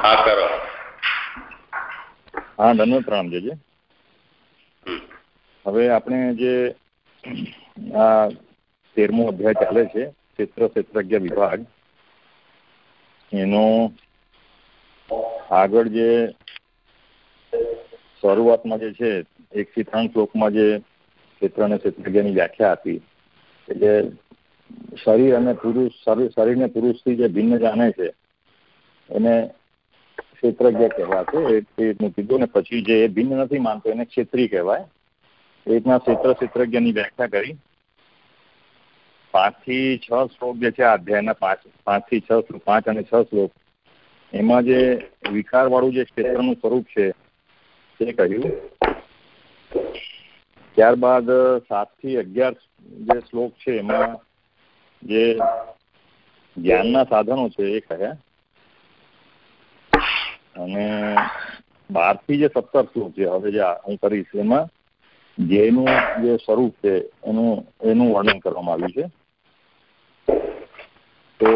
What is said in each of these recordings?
હા કરો. હા ધન્યવાદ પ્રણામ જજે. હવે આપણે જે આ તેરમો અધ્યાય ચાલે છે ક્ષેત્ર ક્ષેત્રજ્ઞ વિભાગ એનો આગળ જે શરૂઆતમાં જે છે એક થી ત્રણ શ્લોકમાં જે ક્ષેત્ર અને ક્ષેત્રજ્ઞની વ્યાખ્યા આપી એટલે શરીર અને પુરુષ શરીરને પુરુષથી જે ભિન્ન જાણે છે એને ક્ષેત્રજ્ઞ કહેવાશે એ રીતનું કીધું ને પછી જે ભિન્ન નથી માનતો, એને ક્ષેત્રી કહેવાય. એ રીતના ક્ષેત્ર ક્ષેત્રજ્ઞની વ્યાખ્યા કરી. પાંચથી છ શ્લોક જે છે આ અધ્યાયના પાંચ પાંચથી છ પાંચ અને છ શ્લોક, એમાં જે વિકાર વાળું જે ક્ષેત્રનું સ્વરૂપ છે, તે કહ્યું. ત્યારબાદ સાતથી અગિયાર જે શ્લોક છે, એમાં જે જ્ઞાનના સાધનો છે, એ કહ્યા અને બારથી જે સત્તર શ્લોક છે, હવે જે હું કરીશ, એમાં જેનું જે સ્વરૂપ છે, એનું એનું વર્ણન કરવામાં આવ્યું છે. તો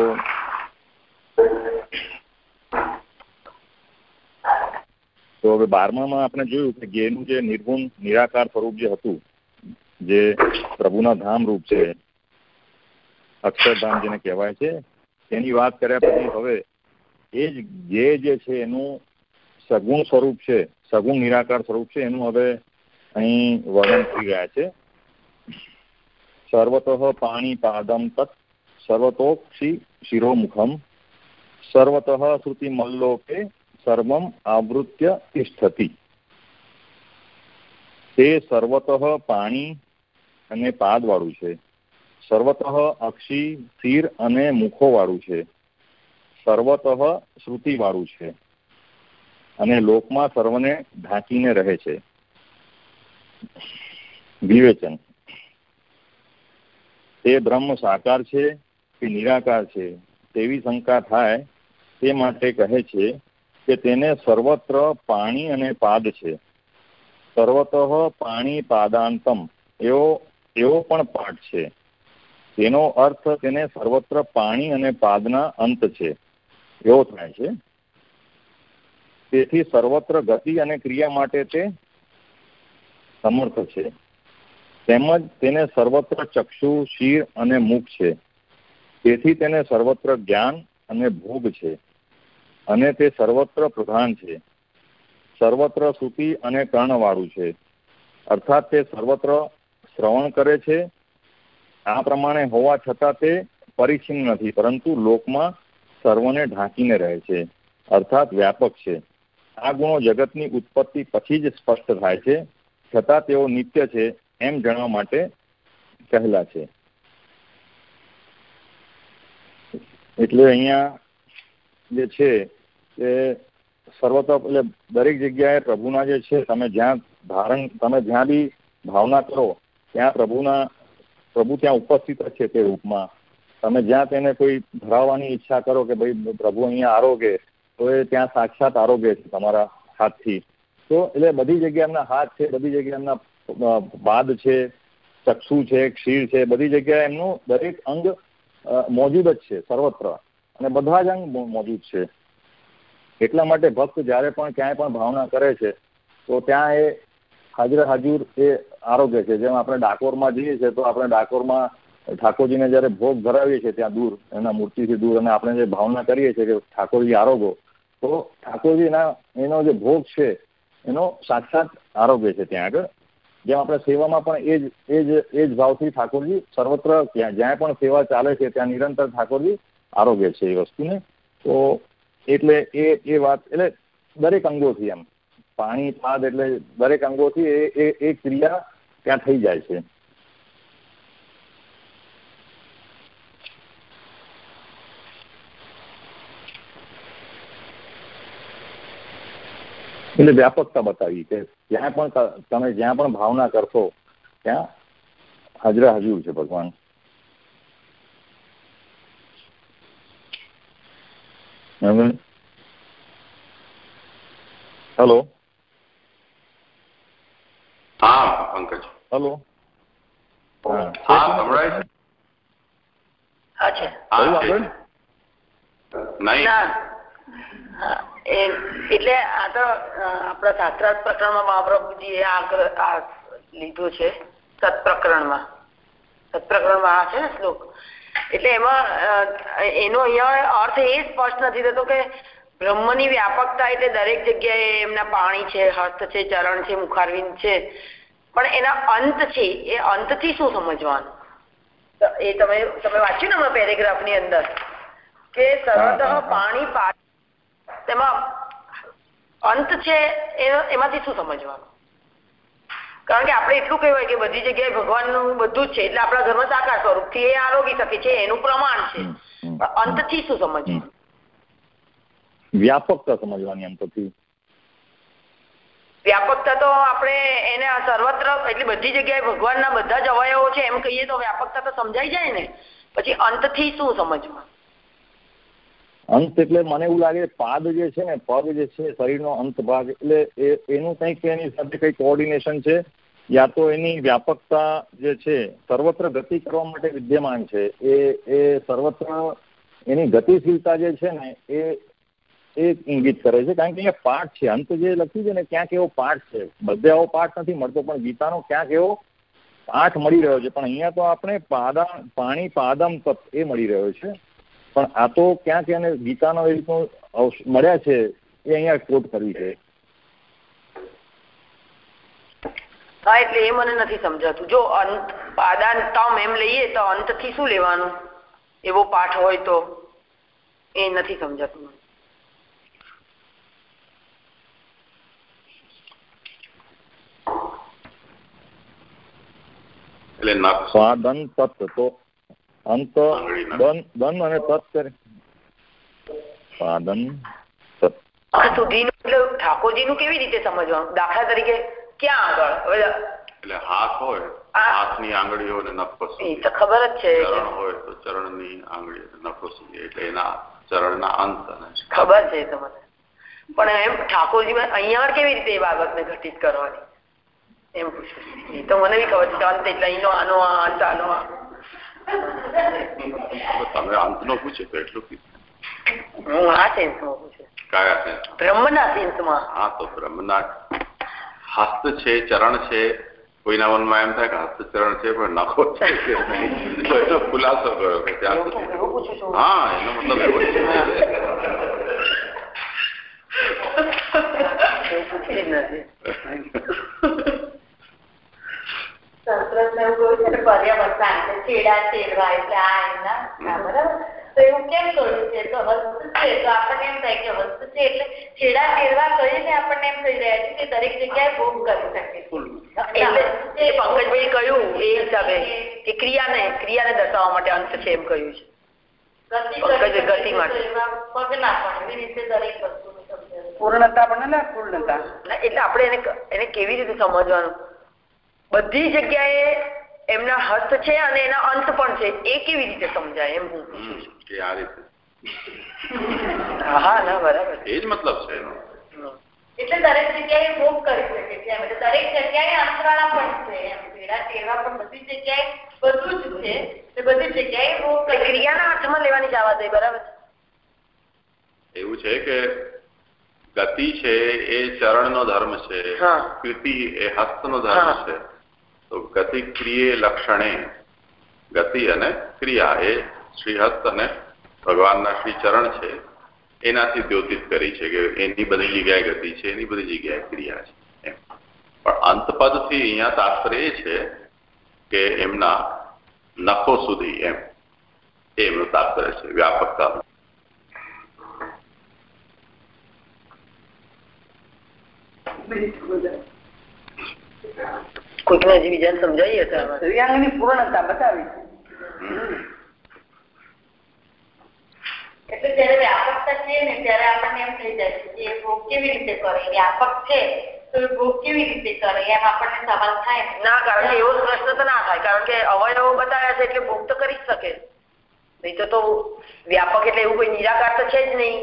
તો હવે બારમામાં આપણે જોયું કે ગેનું જે નિર્ગુણ, નિરાકાર સ્વરૂપ જે હતું, જે પ્રભુના ધામ રૂપ છે, અક્ષરધામ જેને કહેવાય છે તેની વાત કર્યા પછી હવે એ જ જે જે છે એનું સગુણ સ્વરૂપ છે, સગુણ નિરાકાર સ્વરૂપ છે, એનું હવે અહીં વર્ણન કરી રહ્યા છે. સર્વત પાણી પાદમ તત્, સર્વતોક્ષી શિરોમુખમ, સર્વત શ્રુતિ મલ્લોકે સર્વમ આવૃત્ય તિષ્ઠતી. તે સર્વત પાણી અને પાદવાળું છે. સર્વત અક્ષી, સ્થિર અને મુખોવાળું છે. સર્વત શ્રુતિવાળું છે. અને લોકમાં સર્વને ઢાંકીને રહે છે. વિવેચન. તે બ્રહ્મ સાકાર છે કે નિરાકાર છે તેવી શંકા થાય તે માટે કહે છે કે તેને સર્વત્ર પાણી અને પાદ છે. સર્વત પાણી પાદાંતમ એવો એવો પણ પાઠ છે. તેનો અર્થ તેને સર્વત્ર પાણી અને પાદના અંત છે. એવો થાય છે. તેથી સર્વત્ર ગતિ અને ક્રિયા માટે તે સમર્થ છે. તેમજ તેને સર્વત્ર ચક્ષુ, શિર અને મુખ છે. તેથી તેને સર્વત્ર જ્ઞાન અને ભોગ છે. અને તે સર્વત્ર પ્રધાન છે. સર્વત્ર શ્રુતિ અને કર્ણવાળું છે. અર્થાત તે સર્વત્ર શ્રવણ કરે છે. આ પ્રમાણે હોવા છતાં તે પરિચ્છિન્ન નથી, પરંતુ લોકમાં સર્વને ઢાંકીને રહે છે, અર્થાત વ્યાપક છે. આ ગુણો જગતની ઉત્પત્તિ પછી જ સ્પષ્ટ થાય છે, છતાં તેઓ નિત્ય છે એમ જણાવવા માટે કહેલા છે. એટલે અહીંયા જે છે એ સર્વતો, એટલે દરેક જગ્યાએ પ્રભુના જે છે, તમે જ્યાં ધારણ, તમે જ્યાં બી ભાવના કરો, ત્યાં પ્રભુના, પ્રભુ ત્યાં ઉપસ્થિત છે તે રૂપમાં. તમે જ્યાં તેને કોઈ ધરાવવાની ઈચ્છા કરો કે ભાઈ પ્રભુ અહીંયા આરોગે, તો એ ત્યાં સાક્ષાત આરોગ્ય છે તમારા હાથથી. તો એટલે બધી જગ્યાએ એમના હાથ છે, બધી જગ્યાએ એમના બાદ છે, ચક્ષુ છે, ક્ષીર છે, બધી જગ્યાએ એમનું દરેક અંગ મોજૂદ જ છે, સર્વત્ર. અને બધા જ અંગ મોજૂદ છે. એટલા માટે ભક્ત જ્યારે પણ ક્યાંય પણ ભાવના કરે છે, તો ત્યાં એ હાજર હાજુર એ આરોગ્ય છે. જેમ આપણે ડાકોરમાં જઈએ છીએ, તો આપણે ડાકોરમાં ઠાકોરજીને જ્યારે ભોગ ધરાવીએ છીએ ત્યાં દૂર એના મૂર્તિથી દૂર અને આપણે જે ભાવના કરીએ છીએ કે ઠાકોરજી આરોગો, તો ઠાકોરજીના એનો જે ભોગ છે, એનો સાક્ષાત આરોગ્ય છે ત્યાં આગળ. જેમ આપણે સેવામાં પણ એ જ એ જ એ જ ભાવથી ઠાકોરજી સર્વત્ર ત્યાં, જ્યાં પણ સેવા ચાલે છે ત્યાં નિરંતર ઠાકોરજી આરોગ્ય છે એ વસ્તુને. તો એટલે એ એ વાત, એટલે દરેક અંગોથી એમ. પાણી, પાદ એટલે દરેક અંગોથી એ એ ક્રિયા ત્યાં થઈ જાય છે. એટલે વ્યાપકતા બતાવી કે જ્યાં પણ તમે જ્યાં પણ ભાવના કરશો ત્યાં હાજરા હજુર છે ભગવાન. હેલો? હા પંકજ. હેલો? હા છે? હા છે. હા નહીં. એટલે આ તો આપણા શાસ્ત્રાર્થ પ્રકરણમાં મહાપ્રભુજી આ લીધું છે સત્પ્રકરણમાં. સત્પ્રકરણમાં આ છે ને શ્લોક? એટલે એમાં એનો અહીંયા અર્થ એ સ્પષ્ટ નથી થતો કે બ્રહ્મની વ્યાપકતા એટલે દરેક જગ્યાએ એમના પાણી છે હસ્ત છે ચરણ છે મુખારવિંદ છે. પણ એના અંત છે એ અંતથી શું સમજવાનું? એ તમે તમે વાંચ્યું ને હમણાં પેરેગ્રાફની અંદર? કે સર્વતઃ પાણી તેમાં અંત છે એમાંથી શું સમજવાનું? કારણ કે આપણે એટલું કહેવાય કે બધી જગ્યાએ ભગવાનનું બધું જ છે. એટલે આપણા ધર્મ સાકાર સ્વરૂપથી એ આરોગી શકે છે એનું પ્રમાણ છે. અંતથી શું સમજવું? વ્યાપકતા સમજવાની પછી વ્યાપકતા તો આપણે એને સર્વત્ર એટલે બધી જગ્યાએ ભગવાનના બધા જ અવયવો છે એમ કહીએ તો વ્યાપકતા તો સમજાઈ જાય ને. પછી અંતથી શું સમજવા અંત એટલે મને એવું લાગે પાદ જે છે ને, પગ જે છે, શરીરનો અંત ભાગ, એટલે એ, એનું કંઈક એની સાથે કંઈક કોઓર્ડિનેશન છે, યા તો એની વ્યાપકતા જે છે, સર્વત્ર ગતિ કરવા માટે વિદ્યમાન છે. એ એ સર્વત્ર એની ગતિશીલતા જે છે ને, એ એ ઇંગિત કરે છે. કારણ કે અહીંયા પાઠ છે. અંત જે લખ્યું છે ને, ક્યાંક એવો પાઠ છે. બધે આવો પાઠ નથી મળતો, પણ ગીતાનો ક્યાંક એવો પાઠ મળી રહ્યો છે. પણ અહીંયા તો આપણે પાદા, પાણી પાદમ તપ એ મળી રહ્યો છે. પણ આ તો ક્યાંક એને ગીતાનો એ રીતનું મળ્યા છે એ અહીંયા કોટ કરવી છે. હા એટલે એ મને નથી સમજાતું. જો અંત પાદાન તમ એમ લઈએ તો અંતથી શું લેવાનું? એવો પાઠ હોય તો એ નથી સમજાતું એટલે સ્વાદન તત્વ તો અંત દન દન અને તત્ કરે. પાદન સુધીનું એટલે ઠાકોરજીનું કેવી રીતે સમજવાનું? દાખલા તરીકે ક્યાં આગળ? એટલે હાથ હોય હાથની આંગળીઓ ને નખો એ તો ખબર જ છે. ચરણ હોય તો ચરણની આંગળીઓ નખો સુધી. એટલે એના ચરણના અંત ખબર છે એ પણ એમ ઠાકોરજી અહીંયા કેવી રીતે એ બાબતને ઘટિત કરવાની? એમ પૂછું. એ તો મને બી ખબર છે. અંત એટલે અહીંનો આનો અંત આનો તમે અંત નો પૂછે તો એટલું કીધું. હું આ સેન્સમાં પૂછું કયા સેન્સ બ્રહ્મના સેન્સમાં હા તો બ્રહ્મના. હસ્ત છે ચરણ છે કોઈના મનમાં એમ થાય કે હસ્ત ચરણ છે પણ નખો છે. તો એનો ખુલાસો કર્યો કે ત્યાં સુધી. હા એનો મતલબ એવો છે. છેડા છેડવા એટલે આ એમના બરાબર. તો એવું કેમ કહ્યું છે? તો હસ્ત છે તો આપણને એમ થાય કે હસ્ત છે એટલે છેડા છેડવા કહીને આપણને એમ કહી રહ્યા છે કે દરેક જગ્યાએ ભોગ કરી શકે. એટલે પંકજભાઈ કહ્યું એ હિસાબે કે ક્રિયાને ક્રિયાને દર્શાવવા માટે અંત છે એમ કહ્યું છે. ગતિ માટે. પગ ના પણ દરેક વસ્તુ પૂર્ણતા પણ પૂર્ણતા. એટલે આપણે એને એને કેવી રીતે સમજવાનું? બધી જગ્યાએ એમના હસ્ત છે અને એના અંત પણ છે. એ કેવી રીતે સમજાય એમ હું કે આ રીતે. હા ના બરાબર. એ જ મતલબ છે એનો. એટલે દરેક જગ્યાએ ભોગ કરી શકે છે એટલે દરેક જગ્યાએ અંતરાળા પણ છે એમ. પેડા ટેવા પણ બધી જગ્યાએ બધું જ છે. તે બધી જગ્યાએ ભોગ કરી ક્રિયાના અર્થમાં લેવાની આવા દે બરાબર. એવું છે કે ગતિ છે એ ચરણનો ધર્મ છે કૃતિ એ હસ્તનો ધર્મ છે. તો ગતિક્રિયે લક્ષણે. ગતિ અને ક્રિયા એ શ્રી હસ્ત અને ભગવાનના શ્રી ચરણ છે. એનાથી દ્યોતિત કરી છે કે એની બધી જગ્યાએ ગતિ છે, એની બધી જગ્યાએ ક્રિયા છે, એમ. પણ અંતપદથી અહીંયા તાત્પર્ય એ છે કે એમના નખો સુધી, એમ. એમનું તાત્પર્ય છે વ્યાપકતાનું કોઈકને હજી બીજાને સમજાવીએ તો શ્રીઅંગની પૂર્ણતા બતાવી એટલે જયારે વ્યાપકતા છે ને ત્યારે આપણને એમ થઈ જાય કે એ ભોગ કેવી રીતે કરે? વ્યાપક છે તો એ ભોગ કેવી રીતે કરે? એમ આપણને સવાલ થાય ના. કારણ કે એવો પ્રશ્ન તો ના થાય. કારણ કે અવયવો બતાવ્યા છે એટલે ભોગ તો કરી જ શકે. નહીં તો તો વ્યાપક એટલે એવું કોઈ નિરાકાર તો છે જ નહીં.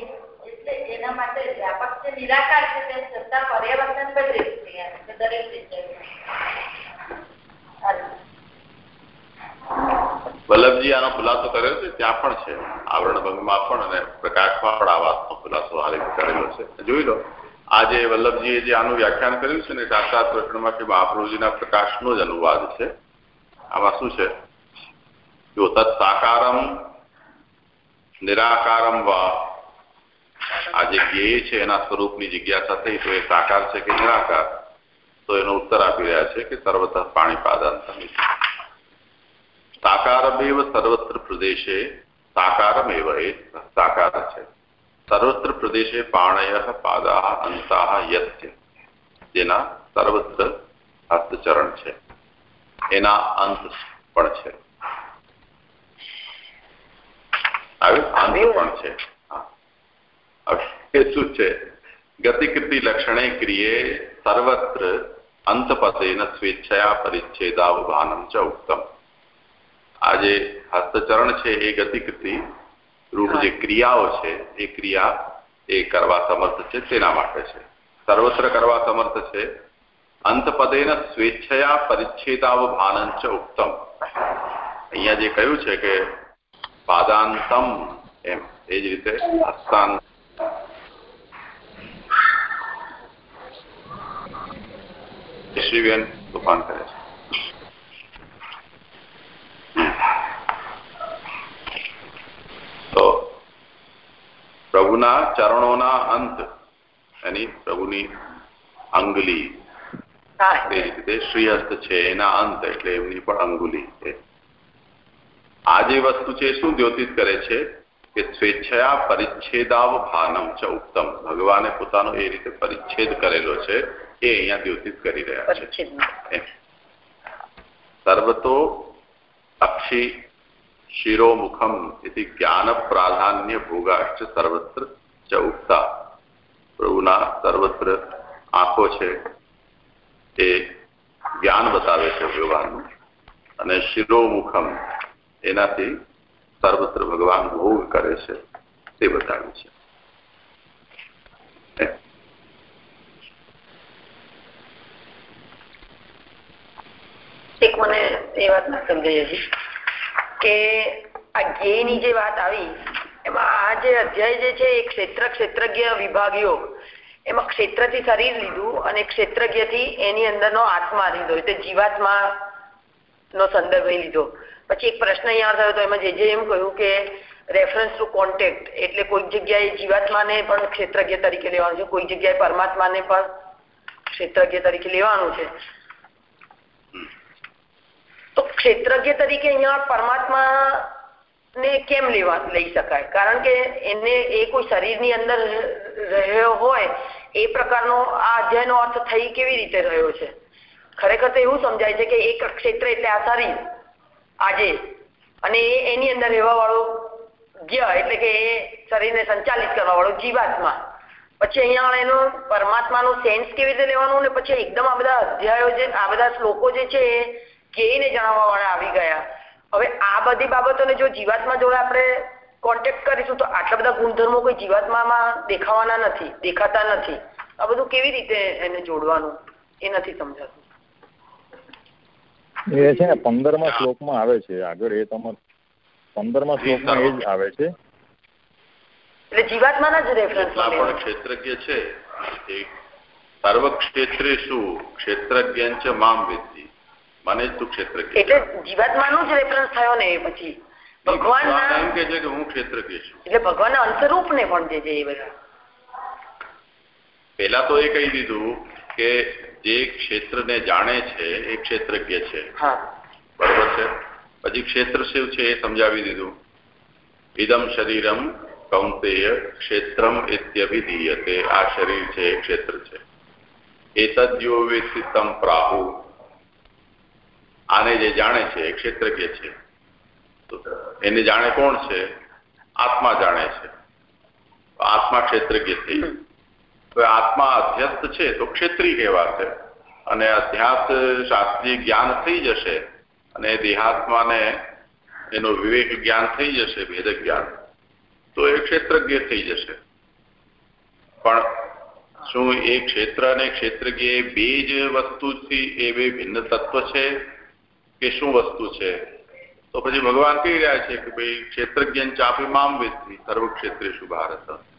વલ્લભજી આનો ખુલાસો કર્યો છે? ત્યાં પણ છે. આવરણ ભંગમાં પણ અને પ્રકાશમાં પણ આ વાતનો ખુલાસો હાલ કરેલો છે. જોઈ લો આજે વલ્લભજીએ જે આનું વ્યાખ્યાન કર્યું છે ને, સાક્ષાત પ્રકરણમાં કે મહાપ્રભુજીના પ્રકાશનો જ અનુવાદ છે. આમાં શું છે? જો તત્સાકારમ નિરાકારમ વા આ જે છે એના સ્વરૂપની જિજ્ઞાસા થઈ તો એ સાકાર છે કે નિરાકાર? તો એનો ઉત્તર આપી રહ્યા છે કે સર્વતઃ પાણીપાદાંતમ સાકારમેવ સર્વત્ર પ્રદેશે સાકારમેવ એ સાકાર છે. સર્વત્ર પ્રદેશે પાણય પાદા અંતા યસ્ય જેના સર્વત્ર હસ્તચરણ છે. એના અંત પણ છે. આવ્યું અંત પણ છે. શું છે? ગતિકૃતિ લક્ષણે ક્રિયે સર્વત્ર અંતપદેન સ્વેચ્છયા પરિચ્છેદાવભાનમ ચ ઉત્તમ આ જે હસ્તચરણ છે એ ગતિકૃતિ રૂપ જે ક્રિયાઓ છે એ ક્રિયા એ કરવા સમર્થ છે તેના માટે છે. સર્વત્ર કરવા સમર્થ છે. અંતપદેન સ્વેચ્છયા પરિચ્છેદાવભાનમ ચ ઉત્તમ અહીંયા જે કહ્યું છે કે પાદાંતમ એમ એ જ રીતે હસ્તાંત શ્રીબેન તોફાન કરે છે તો પ્રભુના ચરણોના અંત એની પ્રભુની અંગુલી તે રીતે શ્રીહસ્ત છે એના અંત એટલે એમની પણ અંગુલી છે. આ જે વસ્તુ છે શું દ્યોતિત કરે છે? કે સ્વેચ્છયા પરિચ્છેદાવભાનમ છે ઉત્તમ ભગવાને પોતાનો એ રીતે પરિચ્છેદ કરેલો છે એ અહીંયા દ્યોતિત કરી રહ્યા છે. સર્વતો અક્ષી શિરોમુખમ ઇતિ જ્ઞાન પ્રાધાન્ય ભોગાશ્ચ સર્વત્ર ચ ઉક્તા. પ્રભુના સર્વત્ર આંખો છે એ જ્ઞાન બતાવે છે ભગવાનનું. અને શિરોમુખમ એનાથી સર્વત્ર ભગવાન ભોગ કરે છે, તે બતાવ્યું છે. એક મને એ વાત ના સમજાઈ હજી, કે આ જ્ઞેયની જે વાત આવી, એમાં આ જે અધ્યાય જે છે, એ ક્ષેત્ર ક્ષેત્રજ્ઞ વિભાગીઓ, એમાં ક્ષેત્રથી શરીર લીધું અને ક્ષેત્રજ્ઞથી એની અંદરનો આત્મા લીધો, એટલે જીવાત્મા નો સંદર્ભ લીધો. પછી એક પ્રશ્ન અહીંયા થયો તો એમાં જે જે એમ કહ્યું કે રેફરન્સ ટુ કોન્ટેક્ટ એટલે કોઈક જગ્યાએ જીવાત્માને પણ ક્ષેત્રજ્ઞ તરીકે લેવાનું છે. કોઈક જગ્યાએ પરમાત્માને પણ ક્ષેત્રજ્ઞ તરીકે લેવાનું છે. તો ક્ષેત્રજ્ઞ તરીકે અહીંયા પરમાત્મા ને કેમ લેવા લઈ શકાય? કારણ કે એને એ કોઈ શરીરની અંદર રહ્યો હોય, એ પ્રકારનો આ અધ્યાયનો અર્થ થઈ કેવી રીતે રહ્યો છે? ખરેખર તો એવું સમજાય છે કે એક ક્ષેત્ર એટલે આ શરીર. આજે. અને એની અંદર રહેવા વાળો જ્ઞ એટલે કે એ શરીરને સંચાલિત કરવા વાળો જીવાત્મા. પછી અહીંયા એનો પરમાત્માનું સેન્સ કેવી રીતે લેવાનું ને પછી એકદમ આ બધા અધ્યાયો જે, આ બધા શ્લોકો જે છે એ કેઈને જણાવવા વાળા આવી ગયા. હવે આ બધી બાબતોને જો જીવાત્મા જોડે આપણે કોન્ટેક્ટ કરીશું તો આટલા બધા ગુણધર્મો કોઈ જીવાત્મામાં દેખાવાના નથી, દેખાતા નથી. આ બધું કેવી રીતે એને જોડવાનું એ નથી સમજાતું. એ છે ને પંદરમા શ્લોકમાં આવે છે. આગળ એ તમારે પંદરમા શ્લોકમાં એ જ આવે છે. એટલે જીવાત્માના જ રેફરન્સ પણ ક્ષેત્રજ્ઞ છે. એ સર્વ ક્ષેત્રેષુ ક્ષેત્રજ્ઞ મામ વિદ્ધિ. મને જ તું ક્ષેત્રજ્ઞ એટલે જીવાત્માનું જ રેફરન્સ થયો ને પછી. ભગવાનના એમ કે છે કે હું ક્ષેત્રજ્ઞ છું. એટલે ભગવાનના અંતરૂપ ને પણ જે છે એ બધા. પેલા તો એ કહી દીધું કે જે ક્ષેત્રને જાણે છે એ ક્ષેત્રજ્ઞ છે. બરોબર છે? પછી ક્ષેત્ર શું છે એ સમજાવી દીધું. ઇદમ શરીરમ કૌંતેય ક્ષેત્રમ ઇત્યભિધીયતે. આ શરીર છે એ ક્ષેત્ર છે. એતદ્યો વેસિતમ પ્રાહુ. આને જે જાણે છે એ ક્ષેત્રજ્ઞ છે. એને જાણે કોણ છે? આત્મા જાણે છે. આત્મા ક્ષેત્રજ્ઞ થઈ તો આત્મા અધ્યસ્ત છે તો ક્ષેત્રી કહેવાશે. અને અધ્યાસ શાસ્ત્રીય જ્ઞાન થઈ જશે અને દેહાત્માને એનું વિવેક જ્ઞાન થઈ જશે, ભેદ જ્ઞાન. તો એ ક્ષેત્રજ્ઞ થઈ જશે. પણ શું એ ક્ષેત્ર અને ક્ષેત્રજ્ઞ બે જ વસ્તુથી એ બે ભિન્ન તત્વ છે કે શું વસ્તુ છે? તો પછી ભગવાન કહી રહ્યા છે કે ભાઈ ક્ષેત્રજ્ઞ ચાપી મામ વિધિ સર્વ ક્ષેત્રેશું ભારત.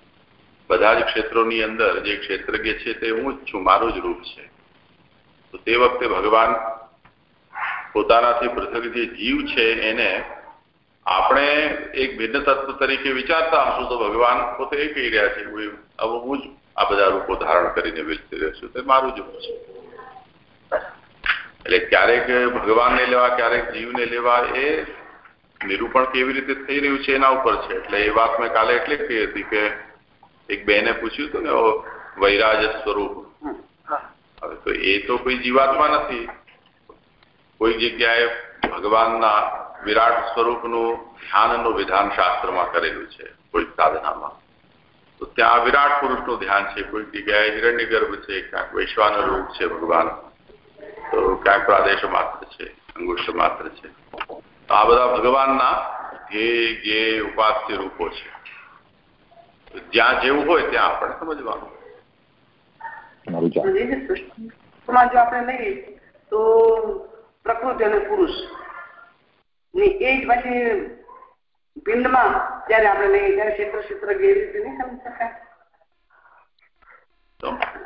બધા જ ક્ષેત્રોની અંદર જે ક્ષેત્રજ્ઞ છે તે હું જ છું, મારું જ રૂપ છે. તો તે વખતે ભગવાન પોતાનાથી પૃથક જે જીવ છે એને આપણે એક ભિન્ન તત્વ તરીકે વિચારતા હશું તો ભગવાન પોતે એ કહી રહ્યા છે હવે હું જ આ બધા રૂપો ધારણ કરીને વેચતી રહ્યો છું, તે મારું જ રૂપ છે. એટલે ક્યારેક ભગવાનને લેવા, ક્યારેક જીવને લેવા એ નિરૂપણ કેવી રીતે થઈ રહ્યું છે એના ઉપર છે. એટલે એ વાત મેં કાલે એટલે કહી હતી કે એક બેને પૂછ્યું હતું ને વૈરાજ સ્વરૂપ. હવે તો એ તો કોઈ જીવાત્મા નથી. કોઈ જગ્યાએ ભગવાનના વિરાટ સ્વરૂપનું ધ્યાનનું વિધાન શાસ્ત્રમાં કરેલું છે કોઈ સાધનામાં. તો ત્યાં વિરાટ પુરુષનું ધ્યાન છે કોઈ જગ્યાએ હિરણ્ય ગર્ભ છે ક્યાંક વૈશ્વાન રૂપ છે ભગવાન. તો ક્યાંક પ્રાદેશ માત્ર છે અંગુષ્ઠ માત્ર છે. આ બધા ભગવાનના ધ્યેય જે ઉપાસ્ય રૂપો છે. જ્યાં જેવું હોય ત્યાં આપણે સમજવાનું. જો આપણે લઈએ તો પ્રકૃતિ અને પુરુષ. ને એ જ પછી પિંડમાં જયારે આપણે લઈએ ત્યારે ક્ષેત્ર ક્ષેત્ર એવી રીતે નહીં સમજી શકાય.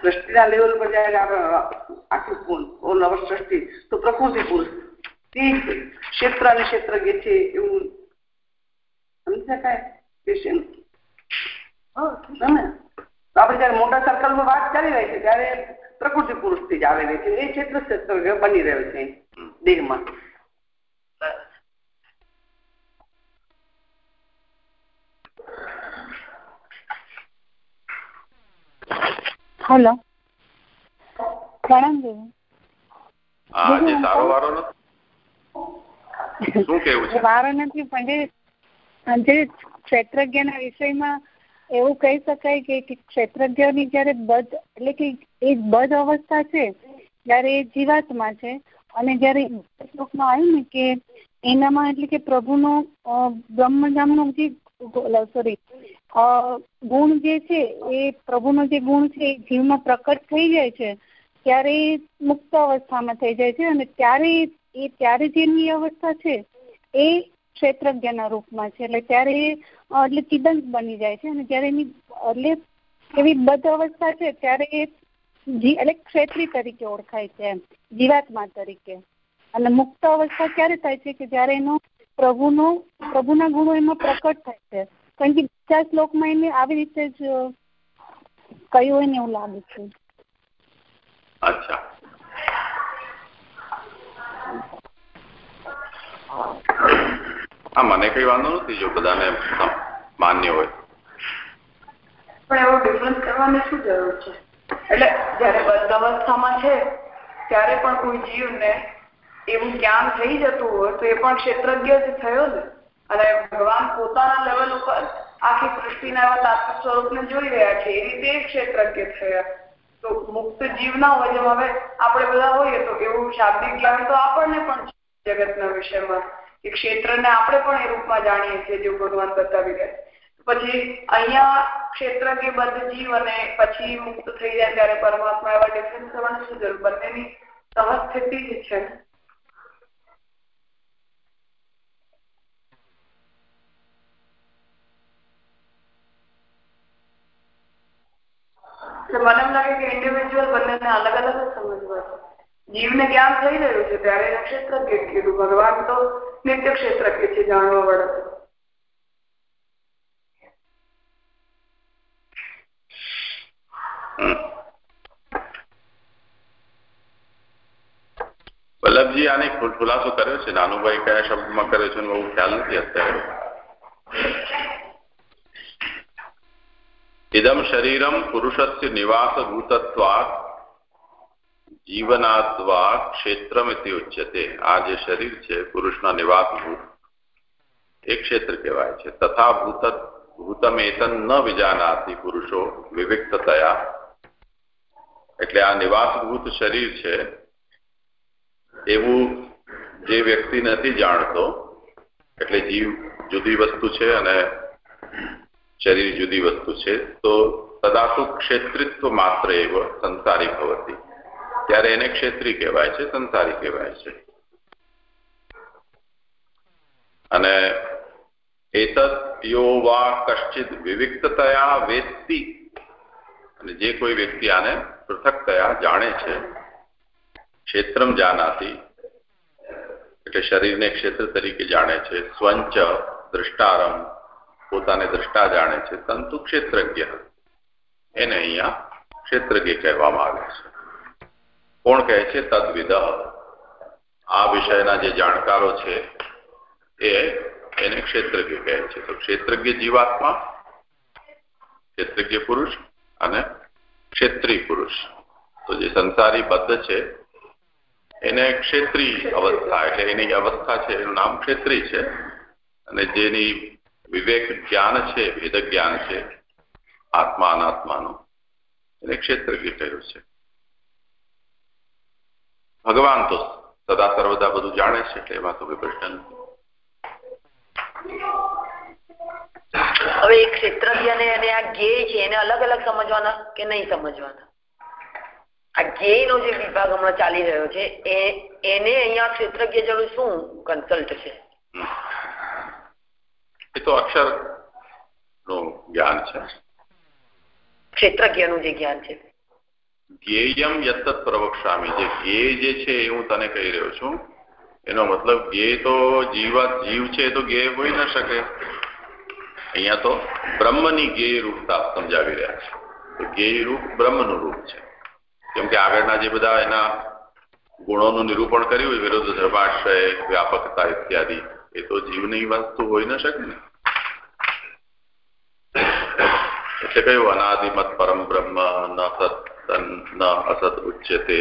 સૃષ્ટિના લેવલ પર જયારે આપણે આખું નવ સૃષ્ટિ તો પ્રકૃતિ પુરુષ. તે ક્ષેત્ર અને ક્ષેત્રજ્ઞ છે એવું સમજી શકાય આપણે જયારે મોટા સર્કલમાં વાત ચાલી રહી છે ત્યારે પ્રકૃતિ પુરુષથી જ આવેલી છે. એ ક્ષેત્ર ક્ષેત્ર બની રહ્યો છે દેહમાં હેલો. પ્રણામ દેવી આજે સારો વારો નથી. શું કેવું છે? વારો નથી પણ જે ક્ષેત્રજ્ઞના વિષયમાં એવું કહી શકાય કે ક્ષેત્રજ્ઞની જયારે બધ, એટલે કે એ બધ અવસ્થા છે, ત્યારે એ જીવાત્મા છે. અને જયારે શ્લોકમાં આવ્યું ને કે એનામાં એટલે કે પ્રભુનો બ્રહ્મજામનો જે સોરી ગુણ જે છે, એ પ્રભુનો જે ગુણ છે, એ જીવમાં પ્રકટ થઈ જાય છે, ત્યારે એ મુક્ત અવસ્થામાં થઈ જાય છે. અને ત્યારે એ, ત્યારે જેની અવસ્થા છે, એ ક્ષેત્રજ્ઞના રૂપમાં છે. એટલે ત્યારે એટલે ચિદંત બની જાય છે અને જ્યારે એની, એટલે એવી બધ અવસ્થા છે ત્યારે એ એટલે ક્ષેત્રી તરીકે ઓળખાય છે એમ, જીવાત્મા તરીકે. અને મુક્ત અવસ્થા ક્યારે થાય છે કે જ્યારે એનો પ્રભુનો, પ્રભુના ગુણો એમાં પ્રકટ થાય છે? કારણ કે બીજા શ્લોકમાં એને આવી રીતે જ કહ્યું હોય ને એવું લાગે છે. અચ્છા. હા, મને કઈ વાંધો નથી, જો બધાને માન્ય હોય. પણ એવો ડિફરન્સ કરવાની શું જરૂર છે? એટલે જયારે બદ્ધ અવસ્થામાં છે, ત્યારે પણ કોઈ જીવને એવું જ્ઞાન થઈ જતું હોય, તો એ પણ ક્ષેત્રજ્ઞ જ થયો ને. અને ભગવાન પોતાના લેવલ ઉપર આખી સૃષ્ટિના એવા તાત્વિક સ્વરૂપને જોઈ રહ્યા છે, એ રીતે ક્ષેત્રજ્ઞ થયા. તો મુક્ત જીવ ના હોય, જેમ હવે આપણે બધા હોઈએ, તો એવું શાબ્દિક જ્ઞાન તો આપણને પણ જગતના વિષયમાં. એ ક્ષેત્રને આપણે પણ એ રૂપમાં જાણીએ છીએ જેવું ભગવાન પછી અહીંયા ક્ષેત્ર કે બદ્ધ જીવ અને પછી મુક્ત થઈ જાય ત્યારે પરમાત્મા એવા ડિફરન્સ કરવાની શું જરૂર? બંનેની સહસ્થિતિ જ છે. મને એમ લાગે કે ઇન્ડિવિજ્યુઅલ બંનેને અલગ અલગ જ સમજવા જીવને જ્ઞાન થઈ રહ્યું છે? ત્યારે એને ક્ષેત્ર કીધું. ભગવાન તો નિત્ય ક્ષેત્ર કે છે જાણવા વાળા. વલ્લભજી આને ખુલાસો કર્યો છે. નાનુભાઈ કયા શબ્દમાં કર્યો છે બહુ ખ્યાલ નથી અત્યારે. ઇદમ શરીરમ પુરુષસ્ય નિવાસ જીવનાત્વા ક્ષેત્રમિતિ ઉચ્યતે આ જે શરીર છે પુરુષના નિવાસભૂત એ ક્ષેત્ર કહેવાય છે તથા ભૂત ભૂતમેતન ન વિજાનાતી પુરુષો વિવિક્તતયા એટલે આ નિવાસભૂત શરીર છે એવું જે વ્યક્તિ નથી જાણતો એટલે જીવ જુદી વસ્તુ છે અને શરીર જુદી વસ્તુ છે તો તદાતુ ક્ષેત્રિત્વ માત્ર એવ સંસારી ભવતી ત્યારે એને ક્ષેત્રી કહેવાય છે, સંસારી કહેવાય છે. અને એતત યો વા કશ્ચિત વિવિક્તતયા વેત્તિ. અને જે કોઈ વ્યક્તિ આને પૃથકતયા જાણે છે, ક્ષેત્રમ જાનાતી, એટલે શરીરને ક્ષેત્ર તરીકે જાણે છે, સ્વંચ દ્રષ્ટારમ પોતાને દ્રષ્ટા જાણે છે, તંતુ ક્ષેત્રજ્ઞ. એને અહીંયા ક્ષેત્રજ્ઞ કહેવામાં આવે છે. કોણ કહે છે? તદ્વિદ. આ વિષયના જે જાણકારો છે, એ એને ક્ષેત્રજ્ઞ કહે છે. તો ક્ષેત્રજ્ઞ જીવાત્મા, ક્ષેત્રજ્ઞ પુરુષ અને ક્ષેત્રી પુરુષ. તો જે સંસારી બદ્ધ છે, એને ક્ષેત્રી અવસ્થા એટલે એની અવસ્થા છે, એનું નામ ક્ષેત્રી છે. અને જેની વિવેક જ્ઞાન છે, વેદ જ્ઞાન છે, આત્મા અનાત્માનું, એને ક્ષેત્રજ્ઞ કહ્યું છે. ભગવાન તો સદા સર્વદા બધું જાણે છે એટલે એમાં તો કોઈ પ્રશ્ન નથી. હવે એક ક્ષેત્રજ્ઞ અને આ જ્ઞેય છે એને અલગ અલગ સમજવાના કે નહીં સમજવાના? આ જ્ઞેય નો જે વિભાગ હમણાં ચાલી રહ્યો છે એ એને અહીંયા ક્ષેત્રજ્ઞ જરૂર શું કન્સલ્ટ છે? એ તો અક્ષરનું જ્ઞાન છે. ક્ષેત્રજ્ઞનું જે જ્ઞાન છે. જ્ઞેયમ યત્ત પ્રવક્ષામી જે જ્ઞેય જે છે એ હું તને કહી રહ્યો છું, એનો મતલબ જ્ઞેય તો જીવા જીવ છે તો જ્ઞેય હોઈ ન શકે. અહીંયા તો બ્રહ્મની જ્ઞેય રૂપતા સમજાવી રહ્યા છે. તો જ્ઞેય રૂપ બ્રહ્મનું રૂપ છે. કેમ કે આગળના જે બધા એના ગુણોનું નિરૂપણ કર્યું વિરુદ્ધ ધર્માશ્રય વ્યાપકતા ઇત્યાદિ, એ તો જીવની વસ્તુ હોઈ ન શકે ને. એટલે કયું અનાદિમત પરમ બ્રહ્મ ન ન અસત ઉચ્યતે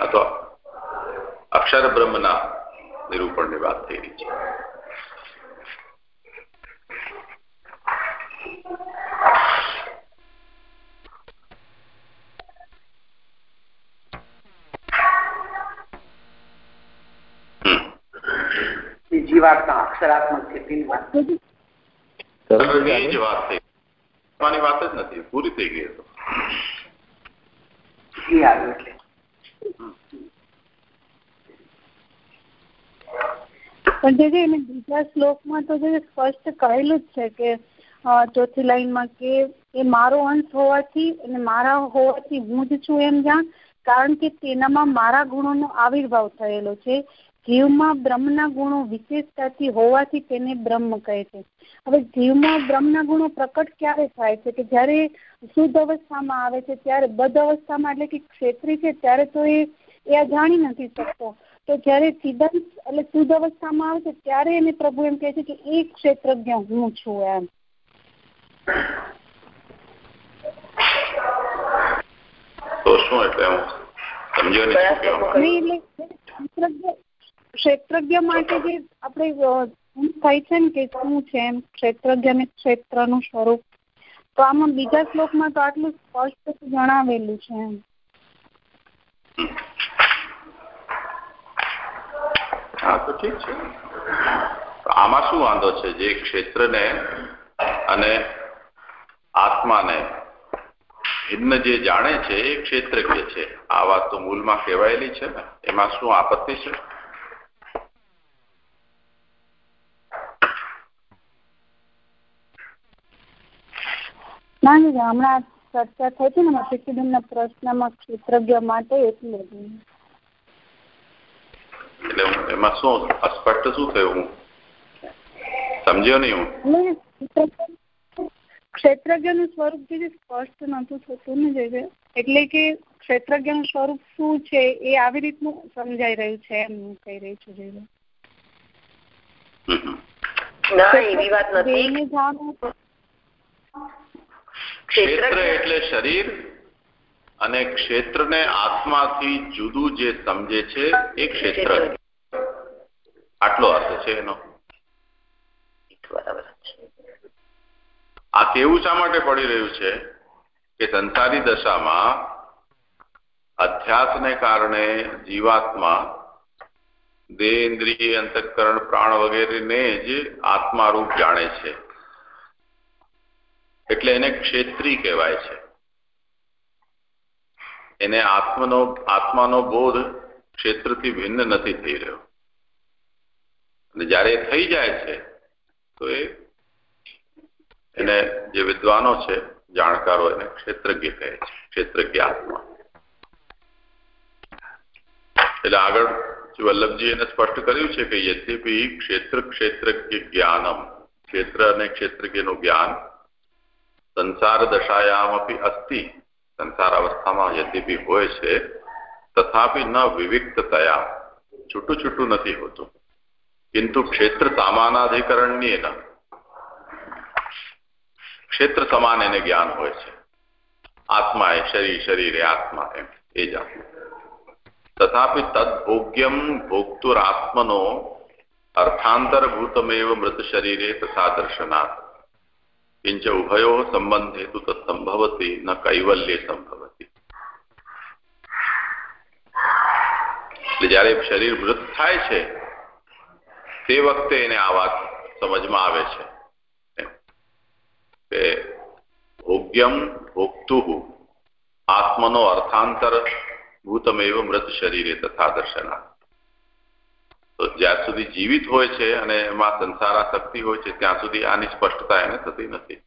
અથવા અક્ષર બ્રહ્મના નિરૂપણની વાત થઈ રહી છે। બીજી વાત અક્ષરાત્મક સ્થિતિની વાત જ થઈ. વાત જ નથી પૂરી થઈ ગઈ તો પણ જે એને બીજા શ્લોકમાં તો જે સ્પષ્ટ કહેલું જ છે કે ચોથી લાઈનમાં કે એ મારો અંશ હોવાથી અને મારા હોવાથી હું જ છું એમ જાણ કારણ કે તેનામાં મારા ગુણોનો આવિર્ભાવ થયેલો છે. જીવમાં બ્રહ્મના ગુણો વિશેષતાથી હોવાથી તેને બ્રહ્મ કહે છે. હવે જીવમાં બ્રહ્મના ગુણો પ્રકટ ક્યારે થાય છે કે જ્યારે શુદ્ધ અવસ્થામાં આવે છે ત્યારે બધ અવસ્થામાં એટલે કે ક્ષેત્રી છે ત્યારે તો એ એ જાણી નથી શકતો. તો જ્યારે સિદ્ધાંત એટલે શુદ્ધ અવસ્થામાં આવે છે ત્યારે એને પ્રભુ એમ કહે છે કે એ ક્ષેત્રજ્ઞ હું છું એમ. તો શું એટલે હું સમજ્યો નહીં એટલે ક્ષેત્રજ્ઞ માટે જે આપણે થાય છે ને કે શું છે એમ ક્ષેત્રજ્ઞ ને ક્ષેત્રનું સ્વરૂપ. તો આમાં બીજા શ્લોકમાં તો આટલું સ્પષ્ટ જણાવેલું છે એમ. હા, તો ઠીક છે. આમાં શું વાંધો છે? જે ક્ષેત્રને અને આત્માને ભિન્ન જે જાણે છે એ ક્ષેત્રજ્ઞ છે. આ વાત તો મૂળમાં કહેવાયેલી છે ને. એમાં શું આપત્તિ છે? ના હમણાં ચર્ચા થઈ છે ને પીસીબીન પ્રશ્નમાં ક્ષેત્રજ્ઞ માટે એટલે એટલે એમાં શું અસ્પષ્ટ શું થયું હું? સમજ્યો નહીં હું? ક્ષેત્રજ્ઞ સ્વરૂપ જે સ્પષ્ટ નતું થતું ને જે એટલે કે ક્ષેત્રજ્ઞનું સ્વરૂપ શું છે એ આવી રીતનું સમજાઈ રહ્યું છે એમ હું કહી રહી છું જે ના એવી વાત નથી. ક્ષેત્ર એટલે શરીર અને ક્ષેત્રને આત્માથી જુદું જે સમજે છે એ ક્ષેત્ર. આટલો અર્થ છે એનો. આ કેવું શા માટે પડી રહ્યું છે કે સંસારી દશામાં અધ્યાસને કારણે જીવાત્મા દેહ ઇન્દ્રિય અંતકરણ પ્રાણ વગેરેને જ આત્મારૂપ જાણે છે. એટલે એને ક્ષેત્રી કહેવાય છે. એને આત્મનો, આત્માનો બોધ ક્ષેત્રથી ભિન્ન નથી થઈ રહ્યો. અને જ્યારે થઈ જાય છે, તો એને જે વિદ્વાનો છે, જાણકારો એને ક્ષેત્રજ્ઞ કહે છે, ક્ષેત્રજ્ઞ આત્મા. એટલે આગળ વલ્લભજી એને સ્પષ્ટ કર્યું છે કે યદ્યપી ક્ષેત્ર ક્ષેત્રજ્ઞ જ્ઞાનમ. ક્ષેત્ર અને ક્ષેત્રજ્ઞનું જ્ઞાન સંસાર દશાયામ અપી અસ્તિ. સંસાર અવસ્થામાં યદ્યપી હોય છે, તથાપી ન વિવિક્તતયા. છૂટું છૂટું નથી હોતું. કિંતુ ક્ષેત્ર સામાનાધિકરણ્યેન ક્ષેત્ર સમાન એને જ્ઞાન હોય છે. આત્મા એ શરીર શરીર એ આત્મા એમ, એ જ તથાપि તદ્ભોગ્યમ ભોક્તુરાત્મનો અર્થાંતરભૂતમેવ મૃત શરીરે તથા દર્શનાથ કિંચ उभयो સંબંધ હેતુ तत्संभवती न કૈવલ્ય संभवती એટલે જયારે શરીર મૃત થાય છે, તે વખતે એને આ વાત સમજમાં આવે છે. કે ભોગ્યમ ભોગતુ આત્મનો અર્થાંતર ભૂતમેવ મૃત શરીરે તથા દર્શના તો જ્યાં સુધી જીવિત હોય છે અને એમાં સંસારાશક્તિ હોય છે, ત્યાં સુધી આની સ્પષ્ટતા એને થતી નથી.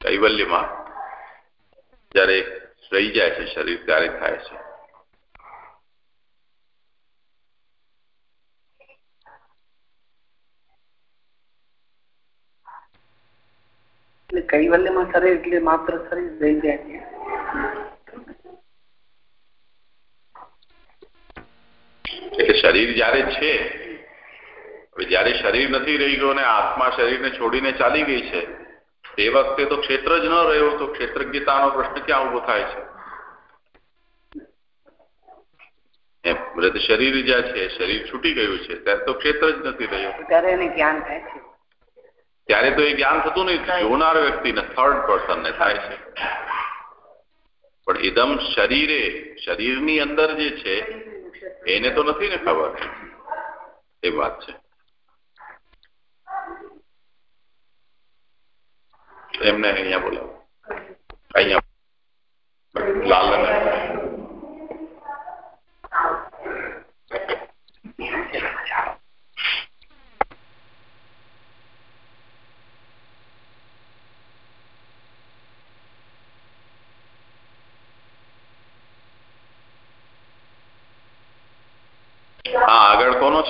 કૈવલ્યમાં જ્યારે રહી જાય છે શરીર, ત્યારે થાય છે. એટલે કૈવલ્યમાં શરીર એટલે માત્ર શરીર રહી જાય એટલે શરીર જયારે છે હવે જયારે શરીર નથી રહી ગયો ને આત્મા શરીરને છોડીને ચાલી ગઈ છે તે વખતે તો ક્ષેત્ર જ ન રહ્યો તો ક્ષેત્રજ્ઞતાનો પ્રશ્ન ક્યાં ઊભો થાય છે? એમ મૃત શરીર જ્યાં છે શરીર છૂટી ગયું છે ત્યારે તો ક્ષેત્ર જ નથી રહ્યું. ત્યારે એને જ્ઞાન થાય છે. ત્યારે તો એ જ્ઞાન થતું નહીં જોનાર વ્યક્તિને થર્ડ પર્સનને થાય છે. પણ ઇદમ શરીરે શરીરની અંદર જે છે એને તો નથી ને ખબર? એ વાત છે. એમને અહીંયા બોલાવો. અહીંયા. લાલ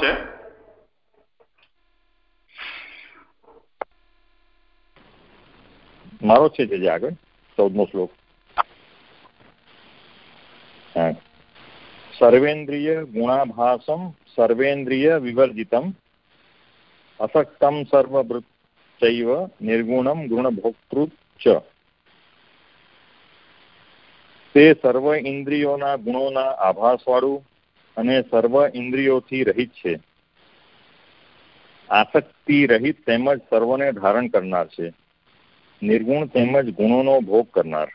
છે? મારો છે જે આગળ, ચૌદમો શ્લોક. સર્વેન્દ્રિય ગુણાભાસમ, સર્વેન્દ્રિય વિવર્જિતમ, અસક્તમ સર્વભૃતૈવ નિર્ગુણમ ગુણભોક્તૃ ચ તે સર્વ ઇન્દ્રિયોના ગુણોના આભાસવાળું અને સર્વ ઇન્દ્રિયોથી રહિત છે. આસક્તિ રહિત તેમજ સર્વને ધારણ કરનાર છે. નિર્ગુણ તેમજ ગુણોનો ભોગ કરનાર.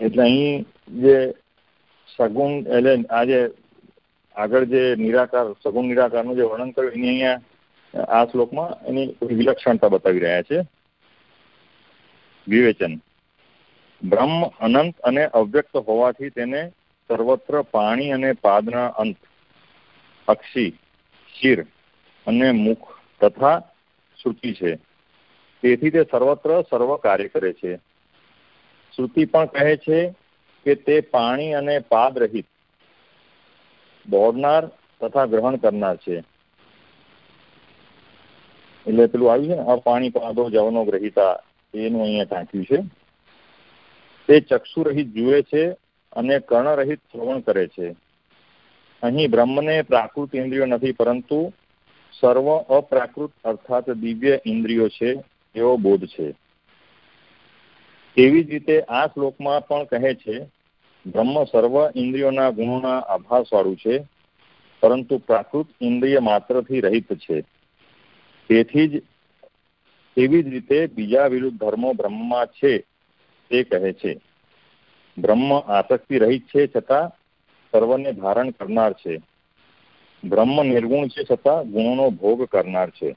એટલે અહીં જે સગુણ, એટલે આજે આગળ જે નિરાકાર, સગુણ નિરાકારનું જે વર્ણન કર્યું, એની અહીંયા આ શ્લોકમાં એની વિલક્ષણતા બતાવી રહ્યા છે. વિવેચન. બ્રહ્મ અનંત અને અવ્યક્ત હોવાથી તેને સર્વત્ર પાણી અને પાદના અંત, અક્ષી, શિર અને મુખ તથા શ્રુતિ છે. તેથી તે સર્વત્ર સર્વ કાર્ય કરે છે. શ્રુતિ પણ કહે છે કે તે પાણી અને પાદ રહિત દોડનાર તથા ગ્રહણ કરનાર છે. એટલે પેલું આવ્યું છે ને, અપાણી પાદો જવનો ગ્રહિતા, એનું અહીંયા ટાંક્યું છે. તે ચક્ષુરહિત જુએ છે અને કર્ણરહિત શ્રવણ કરે છે. અહીં બ્રહ્મને પ્રાકૃત ઇન્દ્રિયો નથી, પરંતુ સર્વ અપ્રાકૃત અર્થાત દિવ્ય ઇન્દ્રિયો છે, એવો બોધ છે. તેવી જ રીતે આ શ્લોકમાં પણ કહે છે, બ્રહ્મ સર્વ ઇન્દ્રિયોના ગુણોના આભાસવાળું છે, પરંતુ પ્રાકૃત ઇન્દ્રિય માત્રથી રહિત છે. તેથી જ તેવી જ રીતે બીજા વિરુદ્ધ ધર્મો બ્રહ્મમાં છે. તે કહે છે, બ્રહ્મ આસક્તિ રહિત છે છતાં સર્વને ધારણ કરનાર છે. બ્રહ્મ નિર્ગુણ છે છતાં ગુણોનો ભોગ કરનાર છે.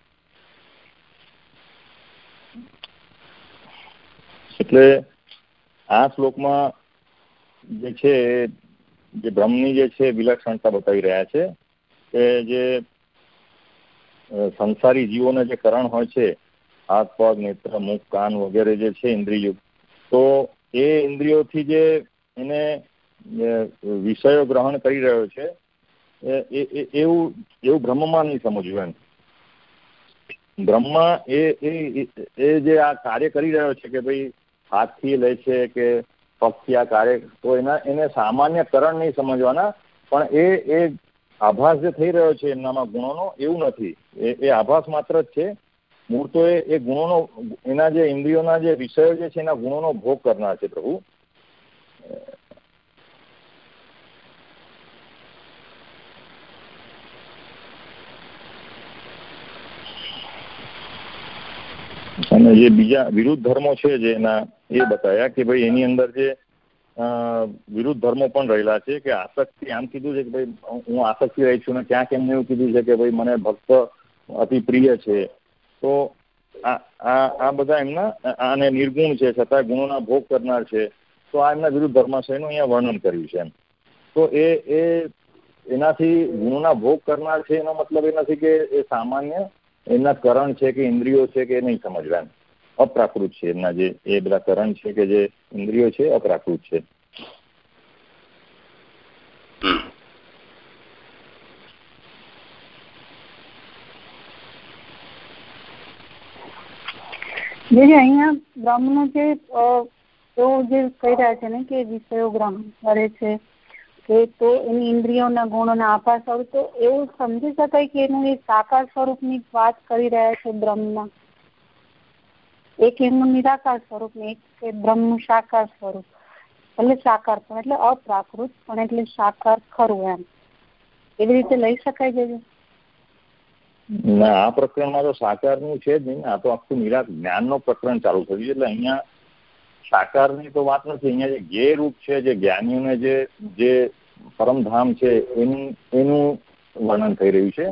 એટલે આ શ્લોકમાં જે છે, જે બ્રહ્મની જે છે વિલક્ષણતા બતાવી રહ્યા છે કે જે સંસારી જીવોને જે કરણ હોય છે હાથ પગ નેત્ર, મુખ, કાન વગેરે જે છે, ઇન્દ્રિયો તો એ ઇન્દ્રિયોથી જે એને વિષયો ગ્રહણ કરી રહ્યો છે એવું એવું બ્રહ્મમાં નહીં સમજવું એમ. બ્રહ્મા એ એ જે આ કાર્ય કરી રહ્યો છે કે ભાઈ હાથથી લે છે કે પગથી આ કાર્ય, તો એના, એને સામાન્ય કરણ નહીં સમજવાના, પણ એ એ આભાસ જે થઈ રહ્યો છે એમનામાં ગુણોનો, એવું નથી. એ એ આભાસ માત્ર જ છે મૂળ તો એ ગુણોનો, એના જે ઇન્દ્રિયોના જે વિષયો જે છે એના ગુણોનો ભોગ કરનાર છે પ્રભુ. અને જે બીજા વિરુદ્ધ ધર્મો છે જે એના, એ બતાવ્યા કે ભાઈ એની અંદર જે વિરુદ્ધ ધર્મો પણ રહેલા છે કે આસક્તિ, આમ કીધું છે કે ભાઈ હું આસક્તિ રહી છું ને ક્યાંક એમને એવું કીધું છે કે ભાઈ મને ભક્ત અતિ પ્રિય છે. તો આ આ બધા એમના, આને નિર્ગુણ છે છતાં ગુણોના ભોગ કરનાર છે. તો આ એમના વિરુદ્ધ ધર્માશયનું અહીંયા વર્ણન કર્યું છે એમ. તો એ એ એનાથી ગુણોના ભોગ કરનાર છે એનો મતલબ એ નથી કે એ સામાન્ય, એમના કરણ છે કે ઇન્દ્રિયો છે કે નહીં સમજવા એમ. અપ્રાકૃત છે એમના જે, એ બધા કરણ છે કે જે ઇન્દ્રિયો છે અપ્રાકૃત છે. અહીંયા બ્રહ્મનું જે તેઓ જે કહી રહ્યા છે ને કે વિષયો ગ્રહણ કરે છે, કે તે એની ઇન્દ્રિયોના ગુણોના આભાર સ્વરૂપ, તો એવું સમજી શકાય કે એનું એ સાકાર સ્વરૂપની વાત કરી રહ્યા છે બ્રહ્મના એક એમનું નિરાકાર સ્વરૂપ ને એક બ્રહ્મનું સાકાર સ્વરૂપ. એટલે સાકાર પણ, એટલે અપ્રાકૃત પણ, એટલે સાકાર ખરું એમ. એવી રીતે લઈ શકાય છે ના આ પ્રકરણમાં તો સાકારનું છે જ નહીં. આ તો આખું નિરા જ્ઞાનનો પ્રકરણ ચાલુ થયું છે. એટલે અહીંયા સાકારની તો વાત નથી. અહીંયા જે જ્ઞેય રૂપ છે જે જ્ઞાનીઓને જે જે પરમધામ છે એનું એનું વર્ણન થઈ રહ્યું છે.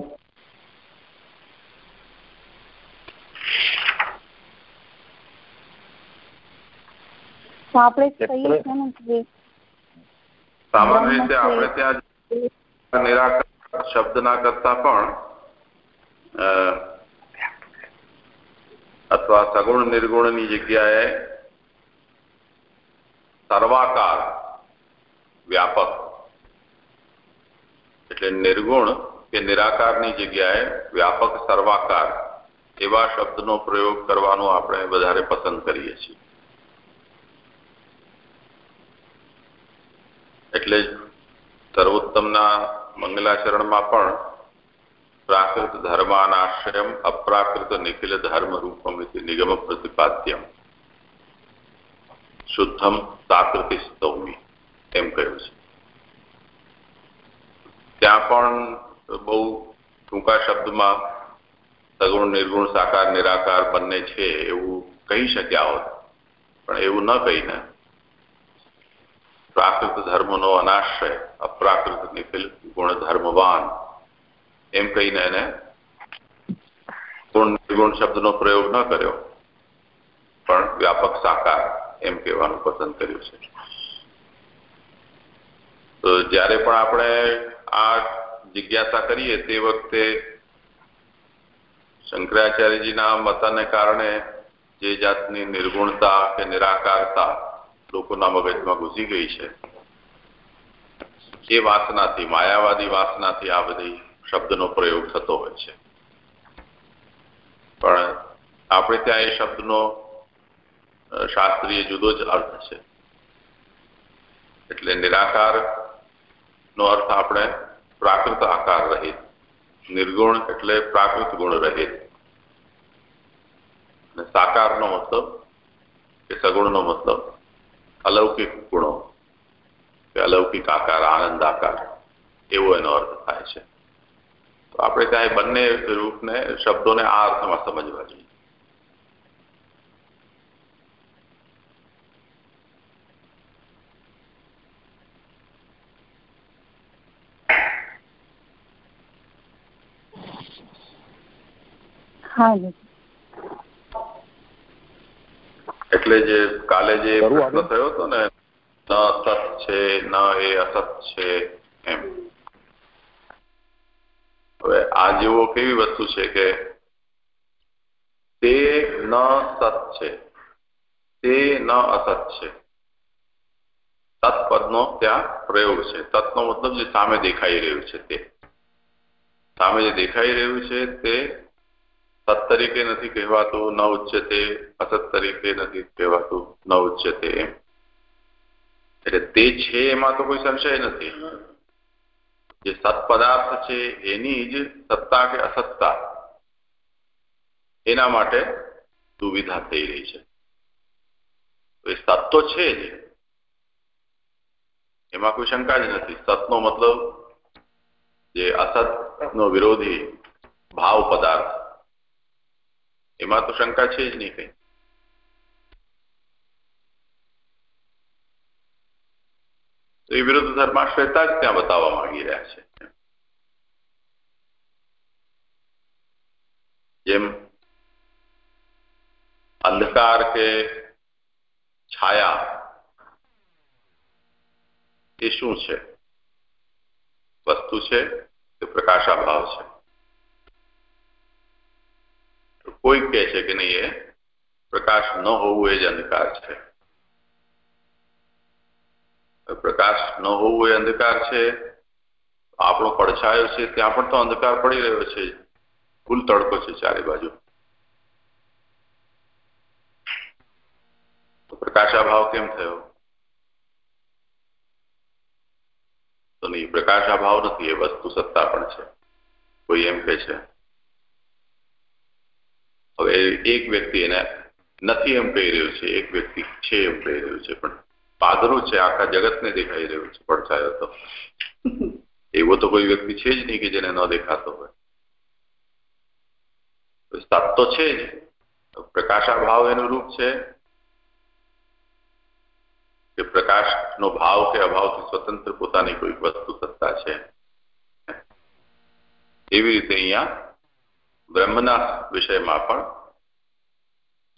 આપણે કહીએ છીએ સામાન્ય રીતે આપણે ત્યાં નિરાકાર શબ્દના કરતા પણ અથવા સગુણ નિર્ગુણની જગ્યાએ સર્વાકાર વ્યાપક. એટલે નિર્ગુણ કે નિરાકારની જગ્યાએ વ્યાપક સર્વાકાર એવા શબ્દનો પ્રયોગ કરવાનો આપણે વધારે પસંદ કરીએ છીએ. એટલે જ સર્વોત્તમના મંગલાચરણમાં પણ પ્રાકૃત ધર્માનાશ્રયમ अप्राकृत निखिल ધર્મ रूपम निगम प्रतिपाद्यम શુદ્ધમ સાકૃતિ સ્તૌમી એમ કહ્યું છે। ત્યાં પણ બહુ ટૂંકા શબ્દમાં સગુણ, નિર્ગુણ, સાકાર, નિરાકાર બંને છે એવું કહી શક્યા હોત, પણ એવું ન કહીને પ્રાકૃત ધર્મનો અનાશ્રય અપ્રાકૃત નિખિલ ગુણ ધર્મવાન એમ કહીને એને ગુણ નિર્ગુણ શબ્દનો પ્રયોગ ન કર્યો. પણ વ્યાપક સાકાર એમ કહેવાનું પસંદ કર્યું છે. તો જ્યારે પણ આપણે આ જિજ્ઞાસા કરીએ તે વખતે શંકરાચાર્યજીના મતાને કારણે જે જાતની નિર્ગુણતા કે નિરાકારતા લોકોના મગજમાં ઘૂસી ગઈ છે, એ વાસનાથી, માયાવાદી વાસનાથી આ બધી શબ્દનો પ્રયોગ થતો હોય છે. પણ આપણે ત્યાં એ શબ્દનો શાસ્ત્રીય જુદો જ અર્થ છે. એટલે નિરાકાર નો અર્થ આપણે પ્રાકૃત આકાર રહિત નિર્ગુણ એટલે પ્રાકૃત ગુણ રહિત અને સાકારનો મતલબ કે સગુણનો મતલબ અલૌકિક ગુણો, કે અલૌકિક આકાર, આનંદ આકાર, એવો એનો અર્થ થાય છે. તો આપણે ત્યાં બંને રૂપને શબ્દોને આ અર્થમાં સમજવા જોઈએ. એટલે જે કાલે જે પ્રશ્ન થયો હતો ને સત છે ન એ અસત છે એમ. હવે આ જેવો કેવી વસ્તુ છે કે તે ન સત છે. તે ન અસત છે. તત્પદનો ત્યાં પ્રયોગ છે. તત્નો મતલબ જે સામે દેખાઈ રહ્યું છે તે. સામે જે દેખાઈ રહ્યું છે તે સત તરીકે નથી કહેવાતું, ન ઉચ્ચતે, અસત તરીકે નથી કહેવાતું, ન ઉચ્ચતે એટલે તે છે એમાં તો કોઈ સંશય નથી. જે સત્પદાર્થ છે, એની જ સત્તા કે અસત્તા, એના માટે દુવિધા થઈ રહી છે. એ સત તો છે જ. એમાં કોઈ શંકા જ નથી. સતનો મતલબ જે અસતનો વિરોધી ભાવ પદાર્થ. એમાં તો શંકા છે જ નહીં કઈ. તો એ વિરુદ્ધ ધર્માશ્રયતા જ ત્યાં બતાવવા માંગી રહ્યા છે. જેમ અંધકાર કે છાયા એ શું છે? વસ્તુ છે કે પ્રકાશાભાવ છે. કોઈ કહે છે કે નહીં એ પ્રકાશ ન હોવું એ જ અંધકાર છે. પ્રકાશ ન હોવું એ અંધકાર છે. આપણો પડછાયો છે, ત્યાં પણ તો અંધકાર પડી રહ્યો છે. ફૂલ તડકો છે ચારે બાજુ. તો પ્રકાશાભાવ કેમ થયો? તો નહીં, પ્રકાશાભાવ નથી, એ વસ્તુ સત્તા પણ છે. કોઈ એમ કે છે. હવે એક વ્યક્તિ એને નથી એમ કહી રહ્યું છે, એક વ્યક્તિ છે એમ કહી રહ્યું છે, પણ પાદરું છે આખા જગતને દેખાઈ રહ્યું છે પડછાયો તો એવો તો કોઈ વ્યક્તિ છે જ નહીં કે જેને ન દેખાતો હોય સત તો છે જ પ્રકાશાભાવ એનું રૂપ છે કે પ્રકાશનો ભાવ કે અભાવથી સ્વતંત્ર પોતાની કોઈ વસ્તુ સત્તા છે એવી રીતે અહીંયા બ્રહ્મના વિષયમાં પણ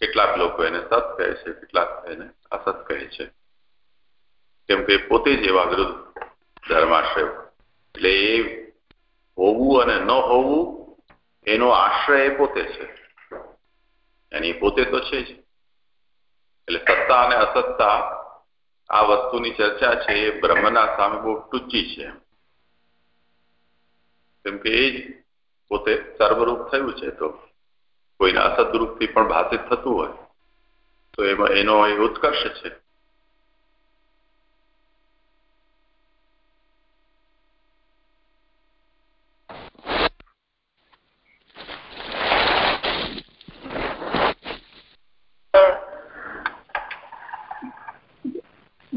કેટલાક લોકો એને સત કહે છે, કેટલાક એને અસત કહે છે। કેમ કે પોતે જ એવા વિરુદ્ધ ધર્માશ્રય. એટલે એ હોવું અને ન હોવું, એનો આશ્રય એ પોતે છે. એની પોતે તો છે જ. એટલે સત્તા અને અસત્તા આ વસ્તુની ચર્ચા છે, એ બ્રહ્મના સામે બહુ ટૂંચી છે. કેમ કે એ જ પોતે સર્વરૂપ થયું છે, તો કોઈને અસદરૂપથી પણ ભાષિત થતું હોય, તો એમાં એનો એ ઉત્કર્ષ છે.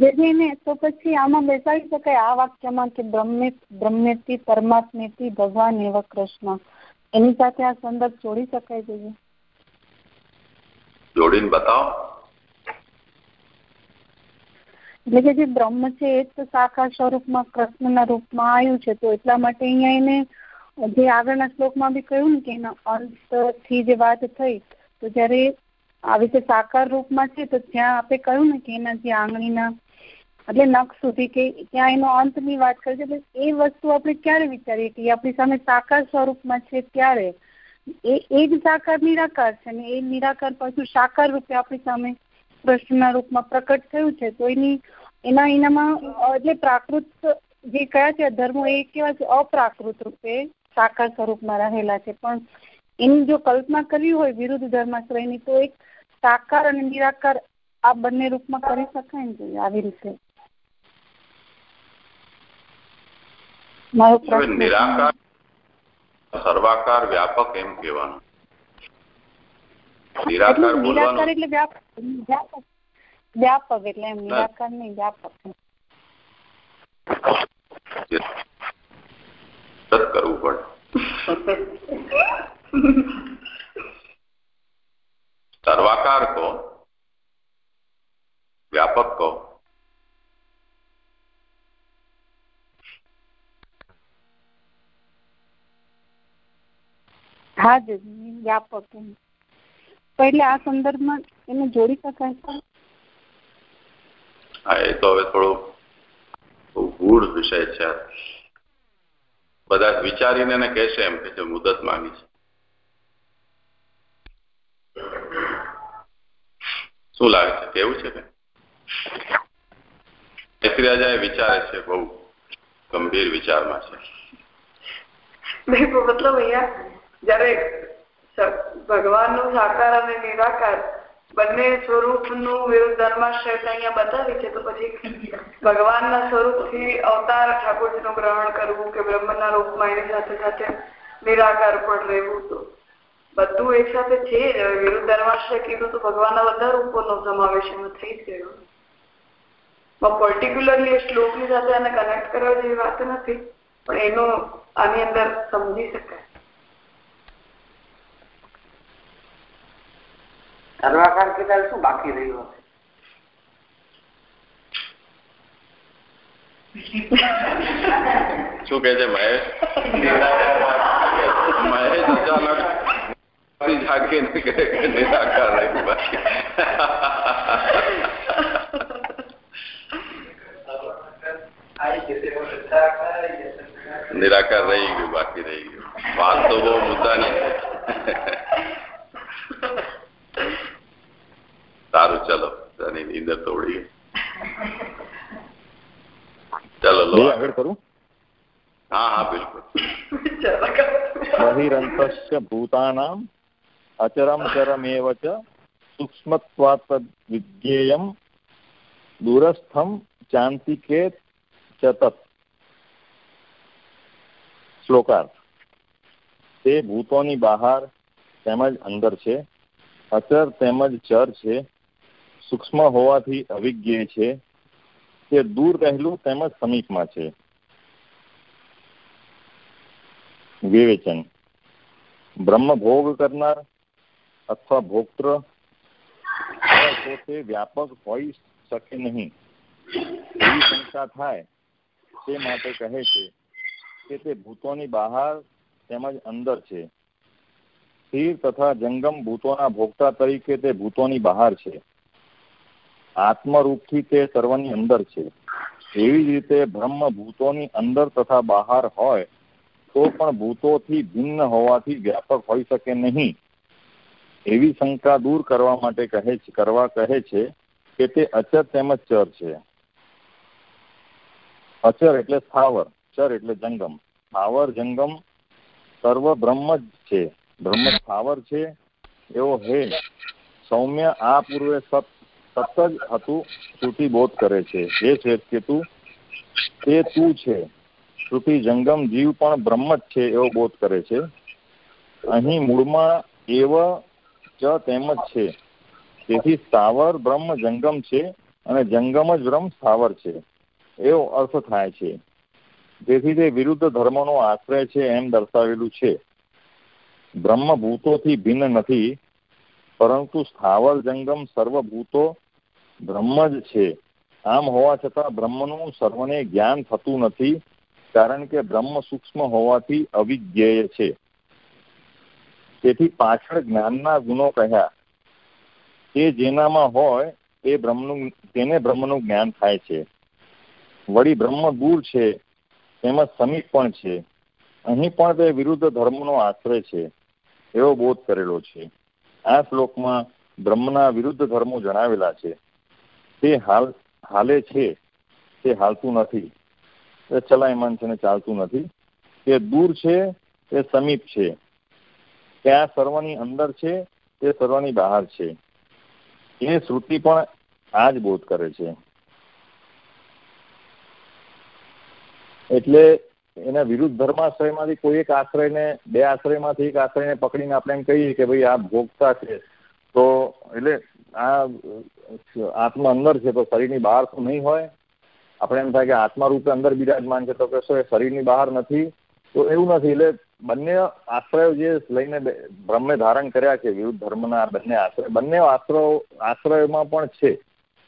જેને તો પછી આમાં બેસાડી શકાય. આ વાક્યમાં કે બ્રહ્મે બ્રહ્મેથી પરમાત્મેથી ભગવાન એવ કૃષ્ણ. એની સાથે આ સંદર્ભ જોડી શકાય છે જોડીને બતાવો. એટલે કે જે બ્રહ્મ છે એ તો સાકાર સ્વરૂપમાં કૃષ્ણના રૂપમાં આવ્યું છે. તો એટલા માટે અહીંયા એને જે આગળના શ્લોકમાં બી કહ્યું ને કે એના અંતથી જે વાત થઈ તો જ્યારે આવી રીતે સાકાર રૂપમાં છે તો ત્યાં આપણે કહ્યું ને કે એના જે આંગળીના એટલે નખ સુધી કે ત્યાં એનો અંતની વાત કરી છે એ વસ્તુ આપણે ક્યારે વિચારીએ કે આપણી સામે સાકાર સ્વરૂપમાં છે ત્યારે? એ એ જ સાકાર નિરાકાર છે ને એ નિરાકાર પાછું સાકાર રૂપે આપણી સામે કૃષ્ણના રૂપમાં પ્રકટ થયું છે. તો એની, એના, એનામાં એટલે પ્રાકૃત જે કયા છે, ધર્મો એ કેવા છે, અપ્રાકૃત રૂપે સાકાર સ્વરૂપમાં રહેલા છે. પણ એની જો કલ્પના કરવી હોય વિરુદ્ધ ધર્માશ્રયની તો એક સાકાર અને નિરાકાર આ બંને રૂપમાં કરી શકાય ને આવી રીતે. નિરાકાર સર્વાકાર વ્યાપક એમ કહેવાનું નિરાકાર નિરાકાર એટલે વ્યાપક. વ્યાપક એટલે એમ નિરાકાર નહીં વ્યાપક. કરવું પડે. સર્વાકાર કહો વ્યાપક કહો. હા જ વ્યાપક એમ. તો એટલે આ સંદર્ભમાં એને જોડી શકાય છે હા એ તો હવે થોડો ગૂઢ વિષય છે. બધા વિચારીને એને કહેશે એમ કે મુદત માંગી છે. શું લાગે છે કેવું છે કે? એ વિચારે છે બહુ ગંભીર વિચારમાં છે. મતલબ અહીંયા જયારે ભગવાનનું સાકાર અને નિરાકાર બંને સ્વરૂપનું વિરુદ્ધ ધર્માશ્રય અહીંયા બતાવી છે, તો પછી ભગવાનના સ્વરૂપથી અવતાર ઠાકોરજીનું ગ્રહણ કરવું કે બ્રહ્મના રૂપમાં એની સાથે સાથે નિરાકાર પણ રહેવું તો બધું એક સાથે છે જ. વિરુદ્ધ ધર્માશ્રય કીધું તો ભગવાનના બધા રૂપોનો સમાવેશ એમાં થઈ ગયો. પર્ટિક્યુલરલી એ શ્લોકની સાથે આને કનેક્ટ કરવા જેવી વાત નથી, પણ એનો આની અંદર સમજી શકાય. સર્વાકાર કેટલા શું બાકી રહ્યું શું કે છે, મહેશ? મહેશ અચાનક નિરાકાર રહી ગયું, બાકી રહી ગયું. વાત તો બહુ મુદ્દાની. સારું ચલો એની નીંદર તોડી ચલો લો આગળ. કરું? હા હા બિલકુલ. બહિરંતસ્ય ભૂતાનામ અચરમ ચરમેવ ચ સૂક્ષ્મત્વાત વિધ્યેયમ દૂરસ્થમ ચાંતિકે ચતત શ્લોકાર્થ. તે ભૂતોની બહાર તેમજ અંદર છે. અચર તેમજ ચર છે. સૂક્ષ્મ હોવાથી અવિજ્ઞેય છે તે દૂર રહેલું તેમજ સમીપમાં છે. વિવેચન. બ્રહ્મ ભોગ કરનાર અથવા ભોક્તૃ પોતે વ્યાપક હોઈ શકે નહીં. એવી શંકા થાય તે માટે કહે છે કે તે ભૂતોની બહાર તેમજ અંદર છે. સ્થિર તથા જંગમ ભૂતોના ભોગતા તરીકે તે ભૂતોની બહાર છે. આત્મરૂપથી તે સર્વની અંદર છે. એવી જ રીતે બ્રહ્મ ભૂતોની અંદર તથા બહાર હોય, તો પણ ભૂતોથી ભિન્ન હોવાથી વ્યાપક હોઈ શકે નહીં. એવી શંકા દૂર કરવા માટે કહે છે, કરવા કહે છે કે તે અચર તેમજ ચર છે. અચર એટલે સ્થાવર, ચર એટલે જંગમ. સ્થાવર, જંગમ સર્વ બ્રહ્મ જ છે. બ્રહ્મ સ્થાવર છે, એવો હે. સૌમ્ય આ પૂર્વે સત સત જ હતું, શ્રુતિ બોધ કરે છે. એ છે કે તું તે તું છે. શ્રુતિ જંગમ જીવ પણ બ્રહ્મ જ છે, એવો બોધ કરે છે. અહીં મૂળમાં એવ ચ તેમ જ છે. તેથી સ્થાવર બ્રહ્મ જંગમ છે અને જંગમ જ બ્રહ્મ સ્થાવર છે. એવો અર્થ થાય છે. તેથી તે વિરુદ્ધ ધર્મનો આશ્રય છે એમ દર્શાવેલું છે. બ્રહ્મ ભૂતોથી ભિન્ન નથી, પરંતુ સ્થાવર જંગમ સર્વભૂતો બ્રહ્મ જ છે. આમ હોવા છતાં બ્રહ્મનું સર્વને જ્ઞાન થતું નથી, કારણ કે બ્રહ્મ સૂક્ષ્મ હોવાથી અવિજ્ઞેય છે. તેથી પાછળ જ્ઞાનના ગુણો કહ્યા. તે જેનામાં હોય એ બ્રહ્મનું તેને બ્રહ્મનું જ્ઞાન થાય છે. વળી બ્રહ્મ દૂર છે, તેમજ સમીપ પણ છે. અહીં પણ તે વિરુદ્ધ ધર્મનો આશ્રય છે, એવો બોધ કરેલો છે. આ શ્લોકમાં બ્રહ્મના વિરુદ્ધ ધર્મો જણાવેલા છે. તે હાલ, હાલે છે, તે હાલતું નથી. એ ચલાયમાન છે ને ચાલતું નથી. તે દૂર છે તે સમીપ છે. તે આ સર્વની અંદર છે તે સર્વની બહાર છે. એ શ્રુતિ પણ આ જ બોધ કરે છે. એટલે એના વિરુદ્ધ ધર્માશ્રયમાંથી કોઈ એક આશ્રયને, બે આશ્રયમાંથી એક આશ્રયને પકડીને આપણે એમ કહીએ કે ભાઈ આ ભોગતા છે. એટલે આ આત્મા અંદર છે, તો શરીરની બહાર તો નહીં હોય. આપણે એમ થાય કે આત્મા રૂપે અંદર બિરાજમાન છે, તો કે શું એ શરીરની બહાર નથી? તો એવું નથી. એટલે બંને આશ્રયો જે લઈને બ્રહ્મે ધારણ કર્યા છે, વિરુદ્ધ ધર્મના બંને આશ્રય, બંને આશ્રયો, આશ્રયમાં પણ છે.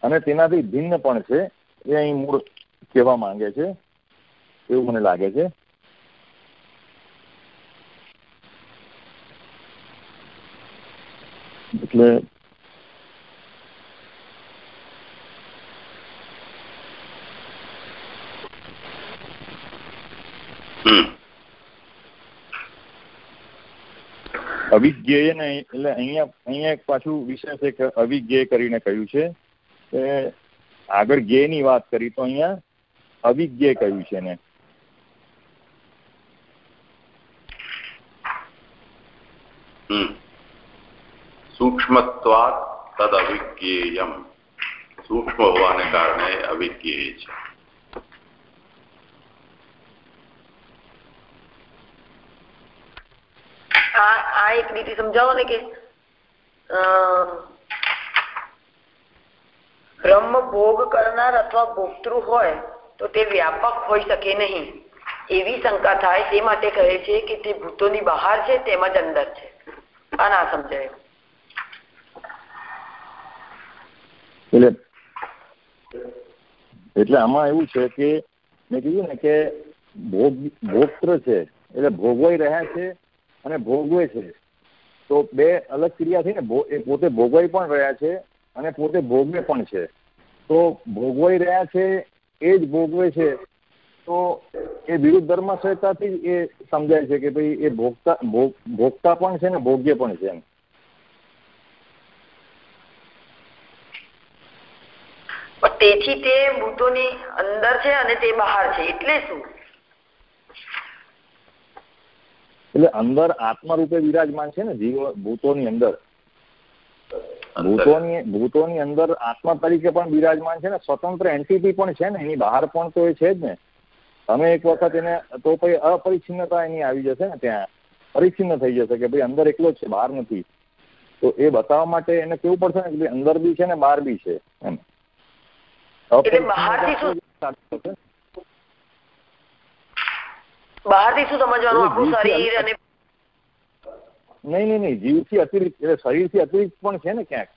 અને તેનાથી ભિન્ન પણ છે. એ અહીં મૂળ કહેવા માંગે છે. એવું મને લાગે છે. એટલે અવિજ્ઞેય ને એટલે અહીંયા અહીંયા એક પાછું વિશેષ એક અવિજ્ઞેય કરીને કહ્યું છે કે આગળ જ્ઞેયની વાત કરી તો અહીંયા અવિજ્ઞેય કહ્યું છે ને સૂક્ષ્મત્વાત તદ અવિજ્ઞેયમ. સૂક્ષ્મ હોવાને કારણે અવિજ્ઞેય છે. એક રીતે સમજાવો ને કે બ્રહ્મ ભોગ કરનાર અથવા ભોગતૃ હોય તો તે વ્યાપક હોઈ શકે નહીં. એવી શંકા થાય તે માટે કહે છે કે તે ભૂતોની બહાર છે, તેમજ અંદર છે. આ ના સમજાય. એટલે એટલે આમાં એવું છે કે, મેં કીધું ને કે ભોગ ભોગત્ર છે, એટલે ભોગવાઈ રહ્યા છે અને ભોગવે છે. તો બે અલગ ક્રિયા થઈ ને એ પોતે ભોગવાઈ પણ રહ્યા છે અને પોતે ભોગવે પણ છે. તો ભોગવાઈ રહ્યા છે, એ જ ભોગવે છે, તો એ વિરુદ્ધ ધર્મ સંહિતાથી એ સમજાય છે કે ભાઈ એ ભોગતા ભોગતા પણ છે ને ભોગ્ય પણ છે એમ. તેથી તે ભૂતોની અંદર છે અને તે બહાર છે. એટલે શું? એટલે અંદર આત્મરૂપે વિરાજમાન છે ને જીવ ભૂતોની અંદર. ભૂતોની ભૂતોની અંદર આત્મા તરીકે પણ બિરાજમાન છે ને સ્વતંત્ર એન્ટિટી પણ છે ને એની બહાર પણ તો એ છે જ ને. તમે એક વખત એને તો પછી અપરિચ્છિન્નતા એની આવી જશે ને ત્યાં. પરિચ્છિન્ન થઈ જશે કે ભાઈ અંદર એકલો જ છે બહાર નથી. તો એ બતાવવા માટે એને કેવું પડશે ને કે ભાઈ અંદર બી છે ને બહાર બી છે એમ. શું બહારથી શું સમજવાનું? આપણું શરીર અને નહીં નહીં નહીં જીવથી અતિરિક્ત એટલે શરીરથી અતિરિક્ત પણ છે ને ક્યાંક.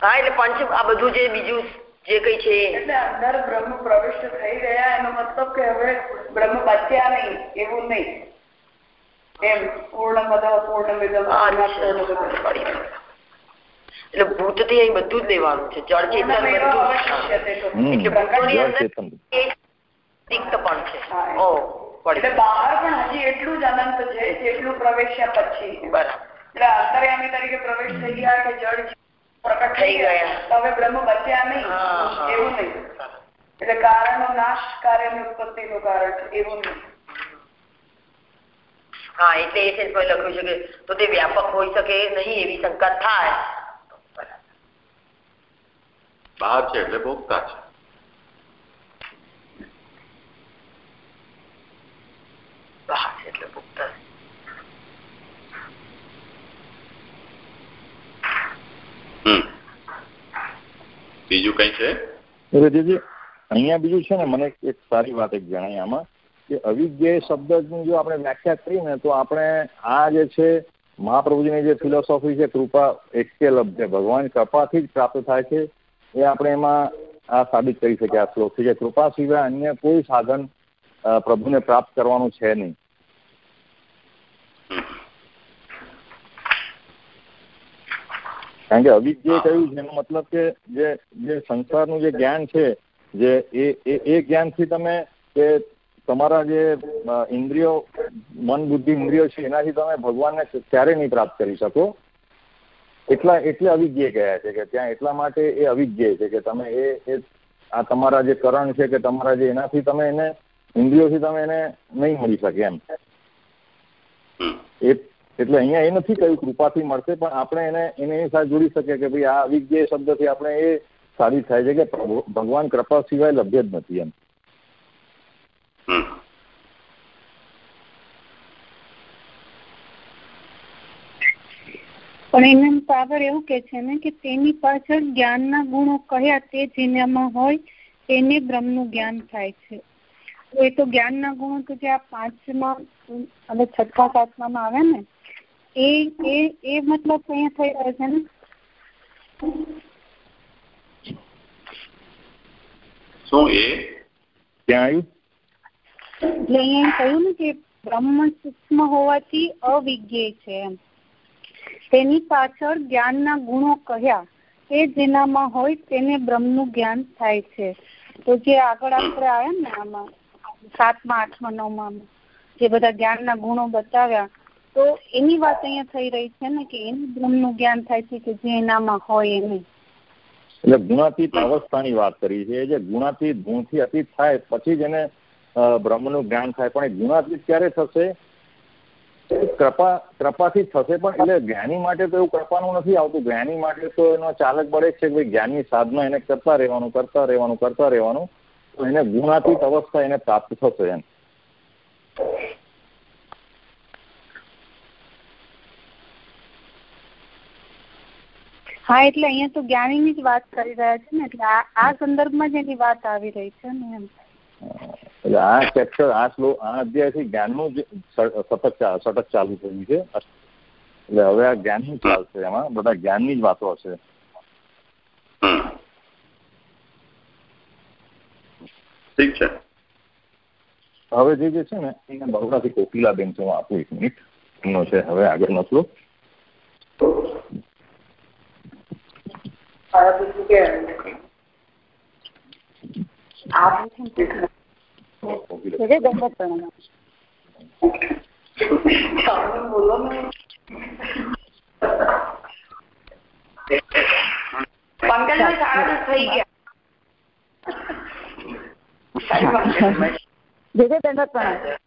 હા એટલે પંચ આ બધું જે બીજું જે કઈ છે એટલે અંદર બ્રહ્મ પ્રવિષ્ટ થઈ ગયા એનો મતલબ કે હવે બ્રહ્મ બચ્યા નહીં એવું નહીં. એમ પૂર્ણ મદ પૂર્ણ એટલે ભૂતથી અહીં બધું જ લેવાનું છે. જળ ચેતન બધું એટલે ભૂતોની અંદર પણ છે. ઓ. એટલે બહાર પણ હજી એટલું જ અનંત છે જેટલું પ્રવેશ્યા પછી. બરાબર. એટલે અંતર્યામી તરીકે પ્રવેશ થઈ ગયા કે જળ પ્રકટ થઈ ગયા. હવે બ્રહ્મ બચ્યા નહીં. એવું નહીં. એટલે કારણ નાશ કાર્યની ઉત્પત્તિ નું કારણ એવું નહીં. હા એટલે એ લખ્યું છે કે તો તે વ્યાપક હોઈ શકે નહીં એવી શંકા થાય. બહાર છે એટલે ભોગતા છે. બહાર એટલે પુખ્ત બીજું કઈ છે અહીંયા બીજું છે ને મને એક સારી વાત એક જણાય આમાં કે અવિજ્ઞેય શબ્દની જો આપણે વ્યાખ્યા કરીએ ને તો આપણે આ જે છે મહાપ્રભુજીની જે ફિલોસોફી છે કૃપા એકે છે. ભગવાન કૃપાથી જ પ્રાપ્ત થાય છે એ આપણે એમાં આ સાબિત કરી શકીએ આ શ્લોકથી કે કૃપા સિવાય અન્ય કોઈ સાધન પ્રભુને પ્રાપ્ત કરવાનું છે નહીં. કારણ કે અવિદ્ય કહ્યું છે એનો મતલબ કે જે જે સંસારનું જે જ્ઞાન છે જે એ એ જ્ઞાનથી તમે કે તમારા જે ઇન્દ્રિયો મન બુદ્ધિ ઇન્દ્રિયો છે એનાથી તમે ભગવાનને ક્યારેય નહીં પ્રાપ્ત કરી શકો. એટલા એટલે અવિજ્ઞ કહ્યા છે કે ત્યાં એટલા માટે એ અવિજ્ઞ છે કે તમે એ એ આ તમારા જે કરણ છે કે તમારા જે એનાથી તમે એને ઇન્દ્રિયોથી તમે એને નહીં મળી શકે એમ. એટલે અહીંયા એ નથી કહ્યું કૃપાથી મળશે પણ આપણે એને એને સાથે જોડી શકીએ કે ભાઈ આ અવિજ્ઞ શબ્દથી આપણે એ સાબિત થાય છે કે ભગવાન કૃપા સિવાય લભ્ય જ નથી એમ. પણ એને પાવર એવું કે છે ને કે તેની પાછળ જ્ઞાનના ગુણો કયા તે જેનામાં હોય તેને બ્રહ્મનું જ્ઞાન થાય છે. તો એ તો જ્ઞાનના ગુણો તો જે આ પાંચમાં અને છઠ્ઠા સાતમાં આવે ને એ એ એ મતલબ અહીંયા થઈ રહ્યો છે ને? શું એ? ત્યાં એટલે અહીંયા કહ્યું ને કે બ્રહ્મ સૂક્ષ્મ હોવાથી અવિજ્ઞેય છે એમ. તેની પાછળ જ્ઞાનના ગુણો કહ્યા એ જેનામાં હોય તેને બ્રહ્મનું જ્ઞાન થાય છે. તો જે આગળ આપણે આવ્યા ને આમાં સાતમા, આઠમા નવમા જે બધા જ્ઞાનના ગુણો બતાવ્યા, તો એની વાત અહીંયા થઈ રહી છે ને કે એને બ્રહ્મનું જ્ઞાન થાય છે કે જે એનામાં હોય એને એટલે ગુણાતીત અવસ્થાની વાત કરી છે જે ગુણાતીત ગુણથી અતીત થાય, પછી જ એને બ્રહ્મનું જ્ઞાન થાય. પણ એ ગુણાતીત ક્યારે થશે? કૃપા, કૃપાથી થશે, પણ એટલે જ્ઞાની માટે તો એવું કૃપાનું નથી આવતું. જ્ઞાની માટે તો એનો ચાલક બળે છે કે ભાઈ જ્ઞાનની સાધના એને કરતા રહેવાનું કરતા રહેવાનું કરતા રહેવાનું. તો એને ગુણાતીત અવસ્થા એને પ્રાપ્ત થશે એમ. હા એટલે અહીંયા તો જ્ઞાનીની જ વાત કરી રહ્યા છે ને એટલે આ સંદર્ભમાં જ એની વાત આવી રહી છે ને એમ. એટલે આ ચેપ્ટર આ શ્લોક આ અધ્યાયથી જ્ઞાનનું જ સતત સતત ચાલુ થયું છે. એટલે હવે આ જ્ઞાનનું ચાલશે એમાં. બધા જ્ઞાનની જ વાતો હશે. ઠીક છે. હવે જે જે છે ને એને બરોડાથી કોકિલાબેન છે હું આપું એક મિનિટ. એમનો છે હવે આગળનો શ્લોક પંકજ થઈ ગયા. જે જે દંડત પ્રણામ